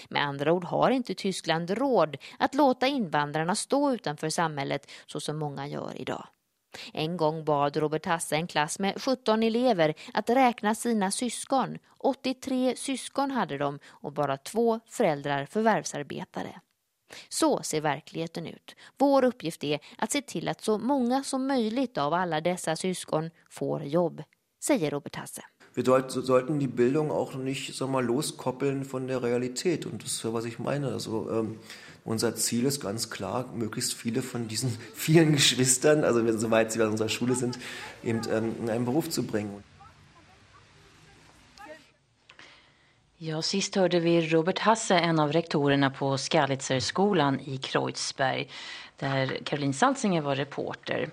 Med andra ord har inte Tyskland råd att låta invandrarna stå utanför samhället så som många gör idag. En gång bad Robert Hasse en klass med 17 elever att räkna sina syskon. 83 syskon hade de och bara två föräldrar förvärvsarbetade. Så ser verkligheten ut. Vår uppgift är att se till att så många som möjligt av alla dessa syskon får jobb, säger Robert Hasse. Wir sollten die Bildung auch nicht loskoppeln von der Realität. Und das ist was ich meine. Also, ähm, unser Ziel ist ganz klar, möglichst viele von diesen vielen Geschwistern, also soweit sie bei unserer Schule sind, eben ähm, in einen Beruf zu bringen. Ja, sist hörde vi Robert Hasse, en av rektorerna på Skalitzerskolan i Kreuzberg, där Caroline Salzinger var reporter.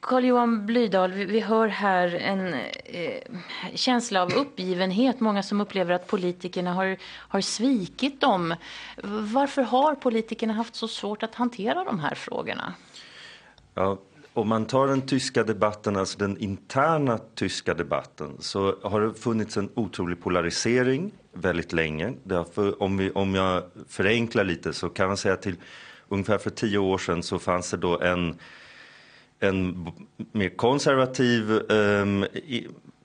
Carl-Johan Blydahl, vi hör här en eh, känsla av uppgivenhet. Många som upplever att politikerna har, har svikit dem. Varför har politikerna haft så svårt att hantera de här frågorna? Ja, om man tar den tyska debatten, alltså den interna tyska debatten, så har det funnits en otrolig polarisering väldigt länge. Därför, om, vi, om jag förenklar lite så kan man säga till ungefär för tio år sedan så fanns det då en en mer konservativ um,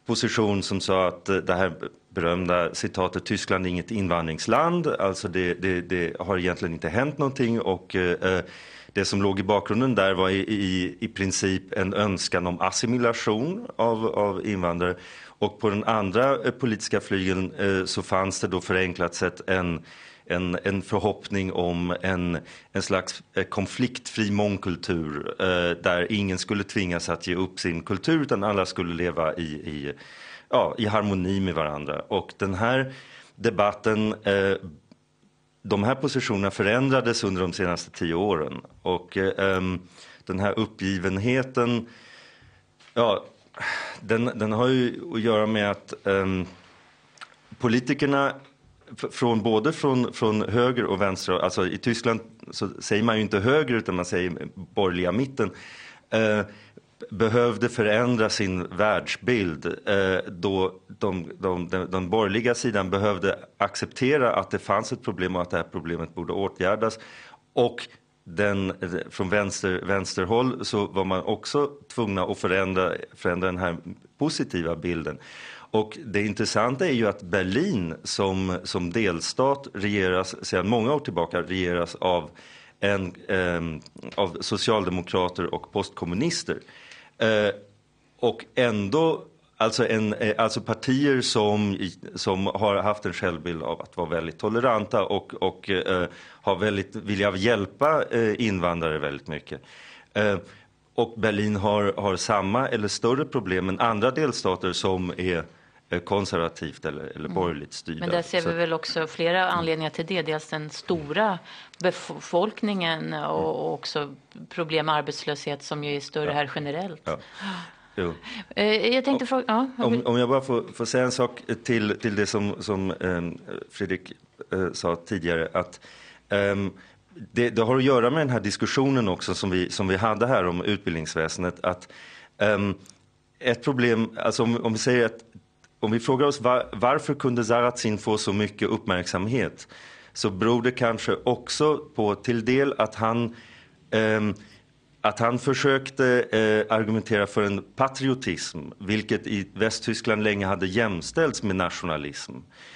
position som sa att eh, det här berömda citatet Tyskland är inget invandringsland, alltså det, det, det har egentligen inte hänt någonting och uh, det som låg i bakgrunden där var i, i, i princip en önskan om assimilation av, av invandrare och på den andra eh, politiska flygeln eh, så fanns det då förenklat sett en en, en förhoppning om en, en slags eh, konfliktfri mångkultur eh, där ingen skulle tvingas att ge upp sin kultur utan alla skulle leva i, i, ja, i harmoni med varandra. Och den här debatten eh, de här positionerna förändrades under de senaste tio åren. Och eh, den här uppgivenheten ja, den, den har ju att göra med att eh, politikerna från både från, från höger och vänster, alltså i Tyskland så säger man ju inte höger utan man säger borgerliga mitten, eh, behövde förändra sin världsbild eh, då de, de, de, den borgerliga sidan behövde acceptera att det fanns ett problem och att det här problemet borde åtgärdas. Och den, från vänster, vänsterhåll så var man också tvungna att förändra, förändra den här positiva bilden. Och det intressanta är ju att Berlin som, som delstat regeras sedan många år tillbaka regeras av, en, eh, av socialdemokrater och postkommunister. Eh, och ändå Alltså, en, eh, alltså partier som, som har haft en självbild av att vara väldigt toleranta och, och eh, har väldigt, vilja hjälpa eh, invandrare väldigt mycket. Eh, och Berlin har, har samma eller större problem än andra delstater som är eh, konservativt eller, eller mm. borgerligt styrda. Men där ser vi väl också flera anledningar till det. Dels den stora befolkningen och också problem med arbetslöshet som ju är större ja. här generellt. Ja. Eh, jag tänkte fråga... Ja, om, om jag bara får, får, säga en sak till, till det som, som um, Fredrik uh, sa tidigare. Att, um, det, det, har att göra med den här diskussionen också som vi, som vi hade här om utbildningsväsendet. Att, um, ett problem, alltså om, om, vi säger att om vi frågar oss var, varför kunde Sarrazin få så mycket uppmärksamhet så beror det kanske också på till del att han eh, att han försökte eh, argumentera för en patriotism, vilket i Västtyskland länge hade jämställts med nationalism.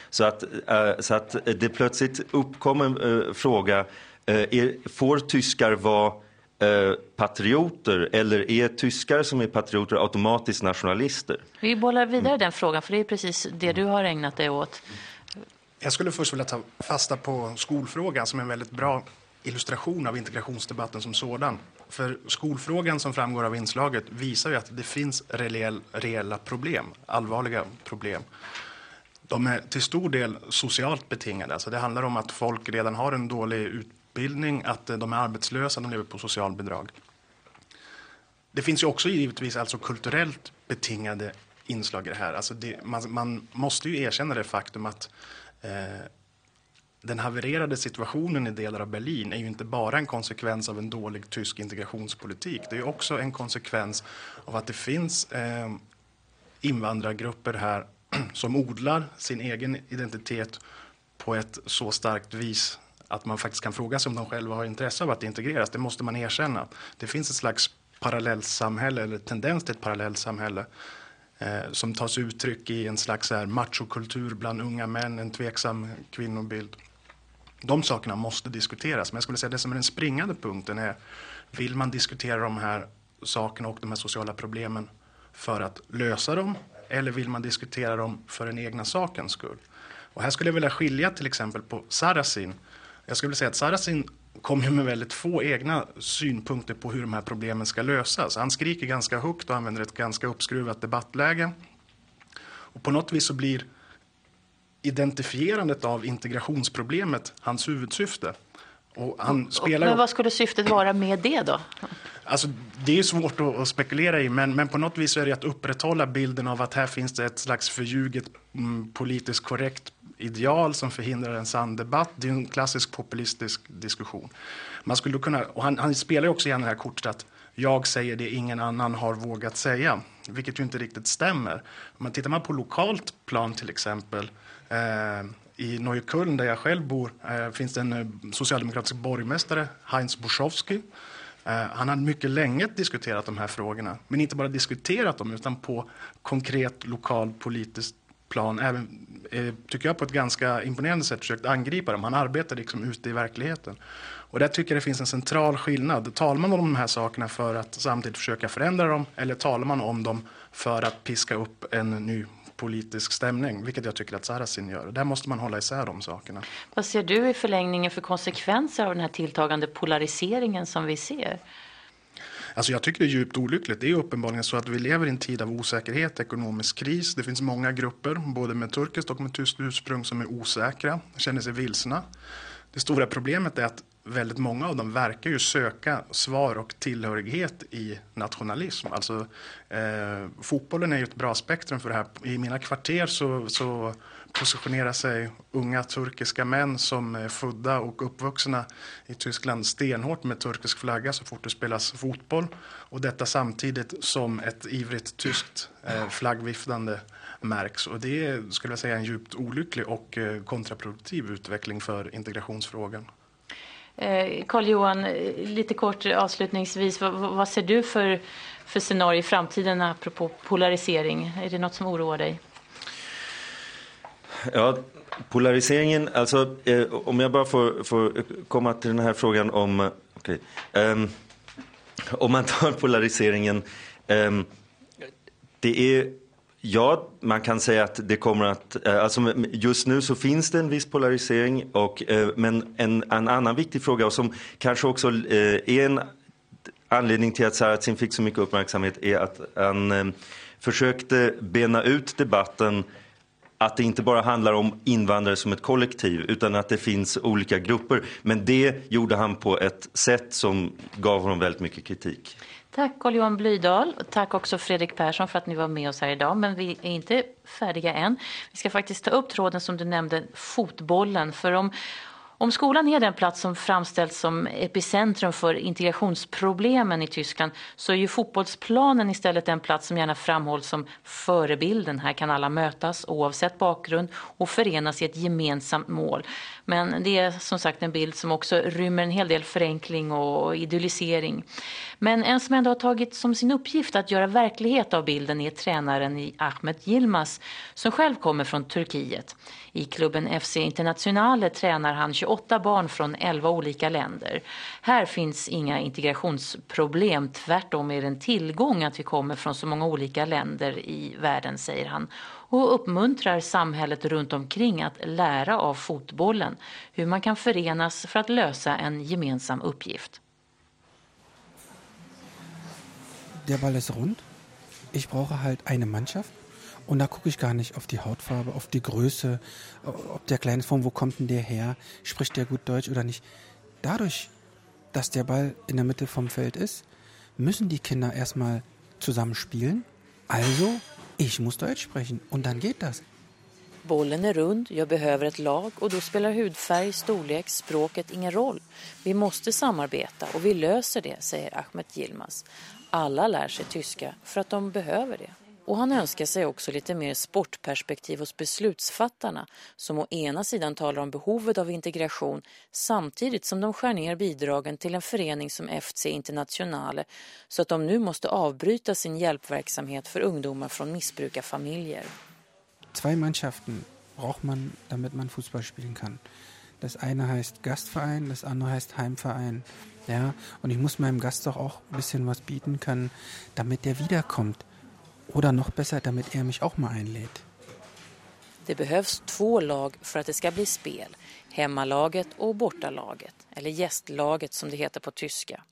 Så att, eh, så att det plötsligt uppkom en eh, fråga, eh, får tyskar vara eh, patrioter eller är tyskar som är patrioter automatiskt nationalister? Vi bollar vidare den frågan, för det är precis det du har ägnat dig åt. Jag skulle först vilja ta fasta på skolfrågan som är en väldigt bra illustration av integrationsdebatten som sådan. För skolfrågan som framgår av inslaget visar ju att det finns reell, reella problem, allvarliga problem. De är till stor del socialt betingade. Alltså det handlar om att folk redan har en dålig utbildning, att eh, de är arbetslösa, de lever på socialbidrag. Det finns ju också givetvis alltså kulturellt betingade inslag i det här. Alltså det, man, man, måste ju erkänna det faktum att eh, den havererade situationen i delar av Berlin är ju inte bara en konsekvens av en dålig tysk integrationspolitik. Det är också en konsekvens av att det finns eh, invandrargrupper här som odlar sin egen identitet på ett så starkt vis att man faktiskt kan fråga sig om de själva har intresse av att integreras. Det måste man erkänna. Det finns ett slags parallellsamhälle eller tendens till ett parallellsamhälle eh, som tas uttryck i en slags här machokultur bland unga män, en tveksam kvinnobild. De sakerna måste diskuteras. Men jag skulle säga det som är den springande punkten är, vill man diskutera de här sakerna och de här sociala problemen för att lösa dem? Eller vill man diskutera dem för den egna sakens skull? Och här skulle jag vilja skilja till exempel på Sarasin jag skulle vilja säga att Saracen kommer med väldigt få egna synpunkter på hur de här problemen ska lösas. Han skriker ganska högt och använder ett ganska uppskruvat debattläge. Och på något vis så blir identifierandet av integrationsproblemet hans huvudsyfte. Och han spelar men vad skulle syftet vara med det då? Alltså, det är svårt att, spekulera i, men, men på något vis är det att upprätthålla bilden av att här finns det ett slags förljuget mm, politiskt korrekt ideal som förhindrar en sann debatt. Det är en klassisk populistisk diskussion. Man skulle kunna, och han, han spelar också igen det här kortet att jag säger det ingen annan har vågat säga, vilket ju inte riktigt stämmer. Men tittar man på lokalt plan till exempel Eh, I Neukölln, där jag själv bor, eh, finns det en eh, socialdemokratisk borgmästare, Heinz Buschowski. Eh, han har mycket länge diskuterat de här frågorna, men inte bara diskuterat dem utan på konkret lokal politiskt plan, även, Eh, tycker jag, på ett ganska imponerande sätt försökt angripa dem. Han arbetar liksom ute i verkligheten. Och där tycker jag det finns en central skillnad. Talar man om de här sakerna för att samtidigt försöka förändra dem eller talar man om dem för att piska upp en ny politisk stämning, vilket jag tycker att Sarasin gör. Där måste man hålla isär de sakerna. Vad ser du i förlängningen för konsekvenser av den här tilltagande polariseringen som vi ser? Alltså jag tycker det är djupt olyckligt. Det är uppenbarligen så att vi lever i en tid av osäkerhet, ekonomisk kris. Det finns många grupper, både med turkiskt och med tyskt ursprung, som är osäkra, känner sig vilsna. Det stora problemet är att väldigt många av dem verkar ju söka svar och tillhörighet i nationalism. Alltså, eh, fotbollen är ju ett bra spektrum för det här. I mina kvarter så, så positionerar sig unga turkiska män som är födda och uppvuxna i Tyskland stenhårt med turkisk flagga så fort det spelas fotboll. Och detta samtidigt som ett ivrigt tyskt eh, flaggviftande märks. Och det är, skulle jag säga, en djupt olycklig och eh, kontraproduktiv utveckling för integrationsfrågan. Eh, Karl-Johan, lite kort avslutningsvis, vad, vad ser du för, för scenario i framtiden apropå polarisering? Är det något som oroar dig? Ja, polariseringen, alltså eh, om jag bara får, får, komma till den här frågan om, okay, eh, om man tar polariseringen, Eh, det är Ja, man kan säga att det kommer att... Eh, alltså just nu så finns det en viss polarisering. Och, eh, men en, en annan viktig fråga och som kanske också eh, är en anledning till att Saratsin fick så mycket uppmärksamhet är att han ehm, försökte bena ut debatten att det inte bara handlar om invandrare som ett kollektiv utan att det finns olika grupper. Men det gjorde han på ett sätt som gav honom väldigt mycket kritik. Tack Carl-Johan Blydahl och Tack också Fredrik Persson för att ni var med oss här idag. Men vi är inte färdiga än. Vi ska faktiskt ta upp tråden som du nämnde, fotbollen. För om, om skolan är den plats som framställs som epicentrum för integrationsproblemen i Tyskland så är ju fotbollsplanen istället den plats som gärna framhålls som förebilden. Här kan alla mötas oavsett bakgrund och förenas i ett gemensamt mål. Men det är som sagt en bild som också rymmer en hel del förenkling och idealisering. Men en som ändå har tagit som sin uppgift att göra verklighet av bilden är tränaren i Ahmet Yilmaz som själv kommer från Turkiet. I klubben FC Internationale tränar han 28 barn från 11 olika länder. Här finns inga integrationsproblem, tvärtom är det en tillgång att vi kommer från så många olika länder i världen, säger han och uppmuntrar samhället runt omkring att lära av fotbollen hur man kan förenas för att lösa en gemensam uppgift. Der Ball ist rund. Ich brauche halt eine Mannschaft. Und da gucke ich gar nicht auf die Hautfarbe, auf die Größe, ob der kleine von wo kommt denn der her, spricht der gut Deutsch oder nicht. Dadurch, dass der Ball in der Mitte vom Feld ist, müssen die Kinder erstmal zusammen spielen. Also ich muss Deutsch sprechen und dann geht das. Bollen är rund, jag behöver ett lag och då spelar hudfärg, storlek, språket ingen roll. Vi måste samarbeta och vi löser det, säger Ahmet Yilmaz. Alla lär sig tyska för att de behöver det. Och han önskar sig också lite mer sportperspektiv hos beslutsfattarna som å ena sidan talar om behovet av integration samtidigt som de skär ner bidragen till en förening som FC Internationale så att de nu måste avbryta sin hjälpverksamhet för ungdomar från missbrukarfamiljer. Två Mannschaften braucht man, damit man Fußball spielen kann. Das eine heißt Gastverein, das andere heißt Heimverein. Ja, und ich muss meinem Gast doch auch ein bisschen was bieten können, damit der wiederkommt. Oder noch besser, damit er mich auch mal einlädt. Det behövs två lag för att det ska bli spel. Hemmalaget och bortalaget, eller gästlaget som det heter på tyska.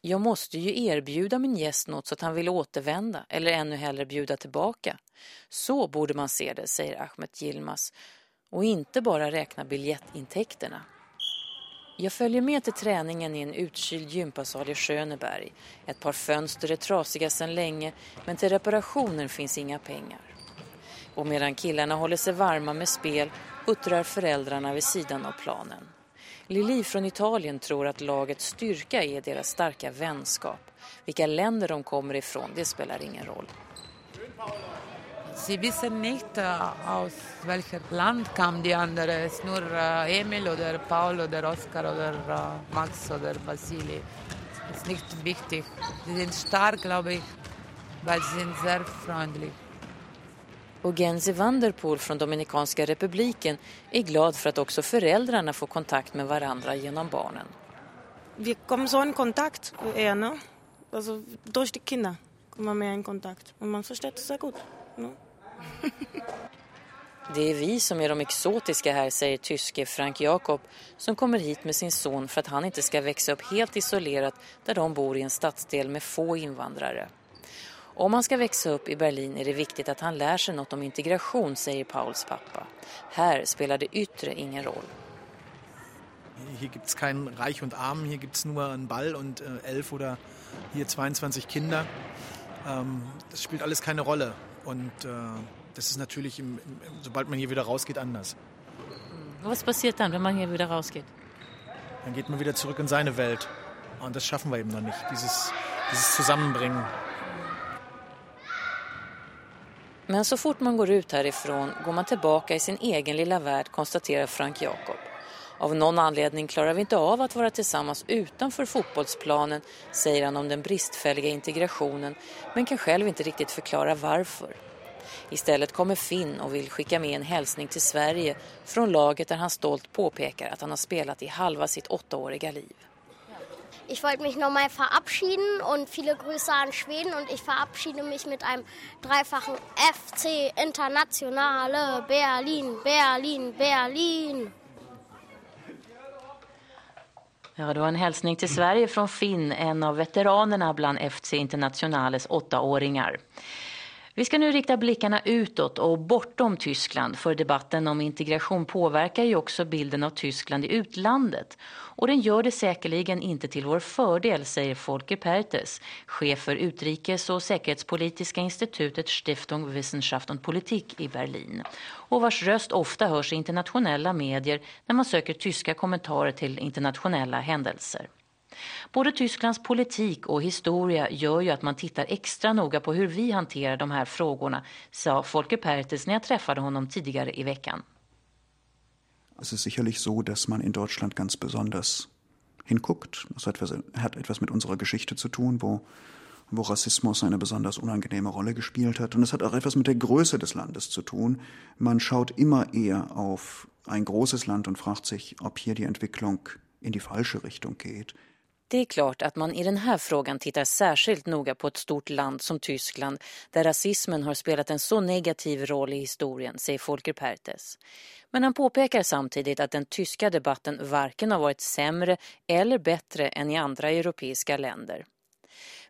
Jag måste ju erbjuda min gäst något så att han vill återvända eller ännu hellre bjuda tillbaka. Så borde man se det, säger Ahmet Yilmaz. Och inte bara räkna biljettintäkterna. Jag följer med till träningen i en utkyld gympasal i Schöneberg. Ett par fönster är trasiga sedan länge men till reparationer finns inga pengar. Och medan killarna håller sig varma med spel uttrar föräldrarna vid sidan av planen. Lili från Italien tror att lagets styrka är deras starka vänskap. Vilka länder de kommer ifrån, det spelar ingen roll. Sie wissen nicht, aus welchem Land kam die andere. Es ist nur Emil oder Paul oder Oskar oder Max oder Vasili. Das ist nicht wichtig. Sie sind stark, glaube ich, weil sie sind sehr freundlich. Och Genzi Vanderpool från Dominikanska republiken är glad för att också föräldrarna får kontakt med varandra genom barnen. Wir kommen so in Kontakt eher, ne? Also durch die Kinder kommen wir mehr in Kontakt. Und man es sehr gut. Ne? Det är vi som är de exotiska här, säger tyske Frank Jakob som kommer hit med sin son för att han inte ska växa upp helt isolerat där de bor i en stadsdel med få invandrare. Om han ska växa upp i Berlin är det viktigt att han lär sig något om integration, säger Pauls pappa. Här spelar det yttre ingen roll. Hier gibt es kein Reich und Arm, hier gibt es nur einen Ball und äh, elf oder hier 22 Kinder. Ähm, das spielt alles keine Rolle. Und äh, Das ist natürlich, im, sobald man hier wieder rausgeht, anders. Was passiert dann, wenn man hier wieder rausgeht? Dann geht man wieder zurück in seine Welt. Und das schaffen wir eben noch nicht, dieses, dieses Zusammenbringen. Men så fort man går ut härifrån går man tillbaka i sin egen lilla värld, konstaterar Frank Jakob. Av någon anledning klarar vi inte av att vara tillsammans utanför fotbollsplanen, säger han om den bristfälliga integrationen, men kan själv inte riktigt förklara varför. Istället kommer Finn och vill skicka med en hälsning till Sverige från laget där han stolt påpekar att han har spelat i halva sitt åttaåriga liv. Ich wollte mich nochmal verabschieden und viele Grüße an Schweden und ich verabschiede mich mit einem dreifachen FC Internationale Berlin, Berlin, Berlin. Ja, det var en hälsning till Sverige från Finn, en av veteranerna bland FC Internationales åttaåringar. Vi ska nu rikta blickarna utåt och bortom Tyskland för debatten om integration påverkar ju också bilden av Tyskland i utlandet. Och den gör det säkerligen inte till vår fördel, säger Folke Pertes, chef för utrikes- och säkerhetspolitiska institutet Stiftung Wissenschaft und Politik i Berlin. Och vars röst ofta hörs i internationella medier när man söker tyska kommentarer till internationella händelser. Både Tysklands politik och historia gör ju att man tittar extra noga på hur vi hanterar de här frågorna, sa Folke Pertes när jag träffade honom tidigare i veckan. Es ist sicherlich so, dass man in Deutschland ganz besonders hinguckt. Das hat etwas, hat etwas mit unserer Geschichte zu tun, wo, wo Rassismus eine besonders unangenehme Rolle gespielt hat. Und es hat auch etwas mit der Größe des Landes zu tun. Man schaut immer eher auf ein großes Land und fragt sich, ob hier die Entwicklung in die falsche Richtung geht. Det är klart att man i den här frågan tittar särskilt noga på ett stort land som Tyskland där rasismen har spelat en så negativ roll i historien, säger Volker Pertes. Men han påpekar samtidigt att den tyska debatten varken har varit sämre eller bättre än i andra europeiska länder.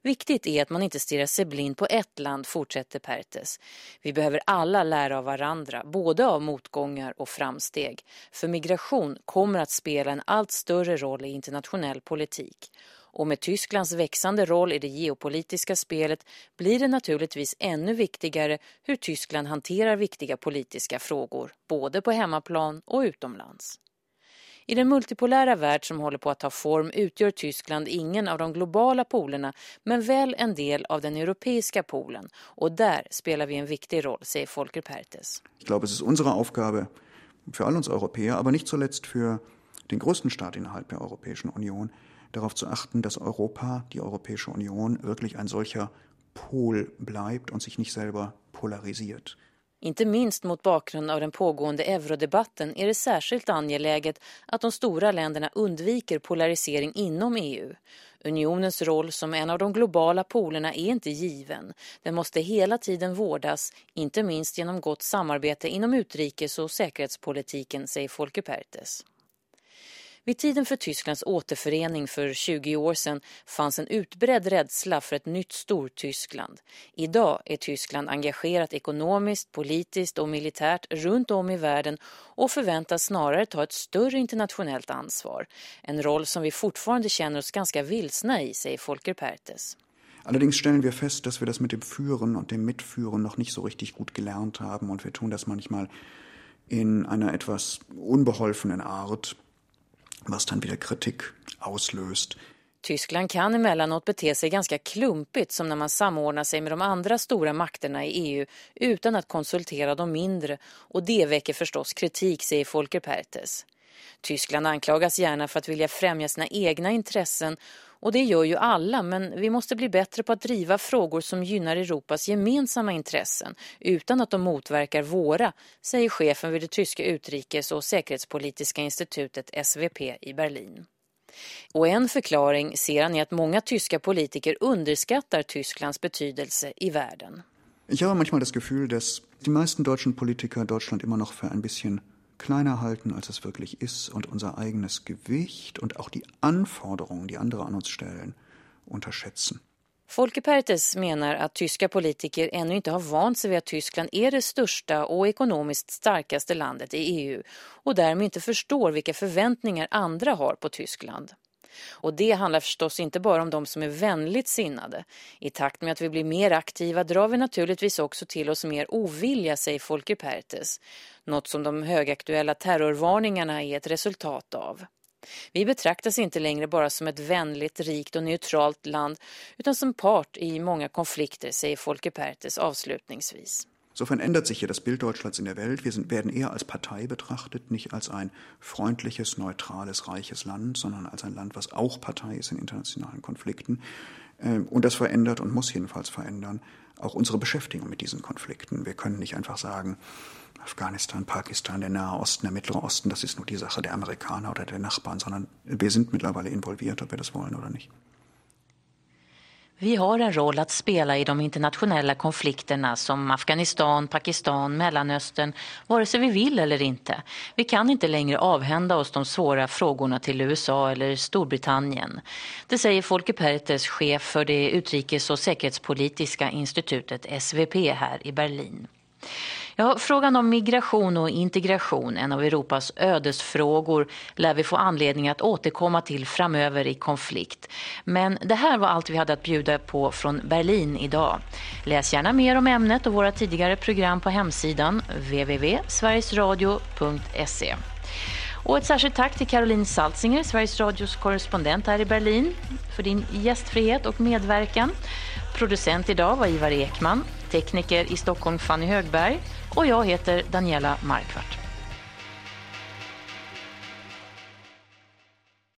Viktigt är att man inte stirrar sig blind på ett land, fortsätter Pertes. Vi behöver alla lära av varandra, både av motgångar och framsteg. För migration kommer att spela en allt större roll i internationell politik. Och med Tysklands växande roll i det geopolitiska spelet blir det naturligtvis ännu viktigare hur Tyskland hanterar viktiga politiska frågor, både på hemmaplan och utomlands. I den multipolära värld som håller på att ta form utgör Tyskland ingen av de globala polerna men väl en del av den europeiska polen. Och där spelar vi en viktig roll, säger Volker Pertes. Ich glaube, es ist unsere Aufgabe für all uns Europäer, aber nicht zuletzt für den größten Staat innerhalb der Europäischen Union, darauf zu achten, dass Europa, die Europäische Union, wirklich ein solcher Pol bleibt und sich nicht selber polarisiert. Inte minst mot bakgrund av den pågående eurodebatten är det särskilt angeläget att de stora länderna undviker polarisering inom EU. Unionens roll som en av de globala polerna är inte given. Den måste hela tiden vårdas, inte minst genom gott samarbete inom utrikes- och säkerhetspolitiken, säger Folke Pertes. Vid tiden för Tysklands återförening för 20 år sedan fanns en utbredd rädsla för ett nytt Stortyskland. Idag är Tyskland engagerat ekonomiskt, politiskt och militärt runt om i världen och förväntas snarare ta ett större internationellt ansvar. En roll som vi fortfarande känner oss ganska vilsna i, säger Volker Pertes. Allerdings stellen wir fest, dass wir das mit dem Führen und dem Mitführen noch nicht so richtig gut gelernt haben und wir tun das manchmal in einer etwas unbeholfenen Art was dann wieder Kritik auslöst. Tyskland kan emellanåt bete sig ganska klumpigt som när man samordnar sig med de andra stora makterna i EU utan att konsultera de mindre och det väcker förstås kritik, säger Volker Pertes. Tyskland anklagas gärna för att vilja främja sina egna intressen och det gör ju alla men vi måste bli bättre på att driva frågor som gynnar Europas gemensamma intressen utan att de motverkar våra, säger chefen vid det tyska utrikes- och säkerhetspolitiska institutet SVP i Berlin. Och en förklaring ser han i att många tyska politiker underskattar Tysklands betydelse i världen. Jag har manchmal das Gefühl, dass die meisten deutschen Politiker Deutschland immer noch für ein bisschen kleiner halten, als es wirklich ist und unser eigenes Gewicht und auch die Anforderungen, die andere an uns stellen, unterschätzen. Folke Pertes menar att tyska politiker ännu inte har vant sig vid att Tyskland är det största och ekonomiskt starkaste landet i EU och därmed inte förstår vilka förväntningar andra har på Tyskland. Och det handlar förstås inte bara om de som är vänligt sinnade. I takt med att vi blir mer aktiva drar vi naturligtvis också till oss mer ovilja, säger Folke Pertes. Något som de högaktuella terrorvarningarna är ett resultat av. Vi betraktas inte längre bara som ett vänligt, rikt och neutralt land utan som part i många konflikter, säger Folke Pertes avslutningsvis. Insofern ändert sich hier das Bild Deutschlands in der Welt. Wir sind, werden eher als Partei betrachtet, nicht als ein freundliches, neutrales, reiches Land, sondern als ein Land, was auch Partei ist in internationalen Konflikten. Ähm, und das verändert und muss jedenfalls verändern auch unsere Beschäftigung mit diesen Konflikten. Wir können nicht einfach sagen, Afghanistan, Pakistan, der Nahe Osten, der Mittlere Osten, das ist nur die Sache der Amerikaner oder der Nachbarn, sondern wir sind mittlerweile involviert, ob wir das wollen oder nicht. Vi har en roll att spela i de internationella konflikterna som Afghanistan, Pakistan, Mellanöstern, vare sig vi vill eller inte. Vi kan inte längre avhända oss de svåra frågorna till USA eller Storbritannien. Det säger Folke Pertes, chef för det utrikes- och säkerhetspolitiska institutet SVP här i Berlin. Ja, frågan om migration och integration, en av Europas ödesfrågor, lär vi få anledning att återkomma till framöver i konflikt. Men det här var allt vi hade att bjuda på från Berlin idag. Läs gärna mer om ämnet och våra tidigare program på hemsidan www.sverigesradio.se. Och ett särskilt tack till Caroline Salzinger, Sveriges Radios korrespondent här i Berlin, för din gästfrihet och medverkan. Producent idag var Ivar Ekman, tekniker i Stockholm Fanny Högberg och jag heter Daniela Markvart.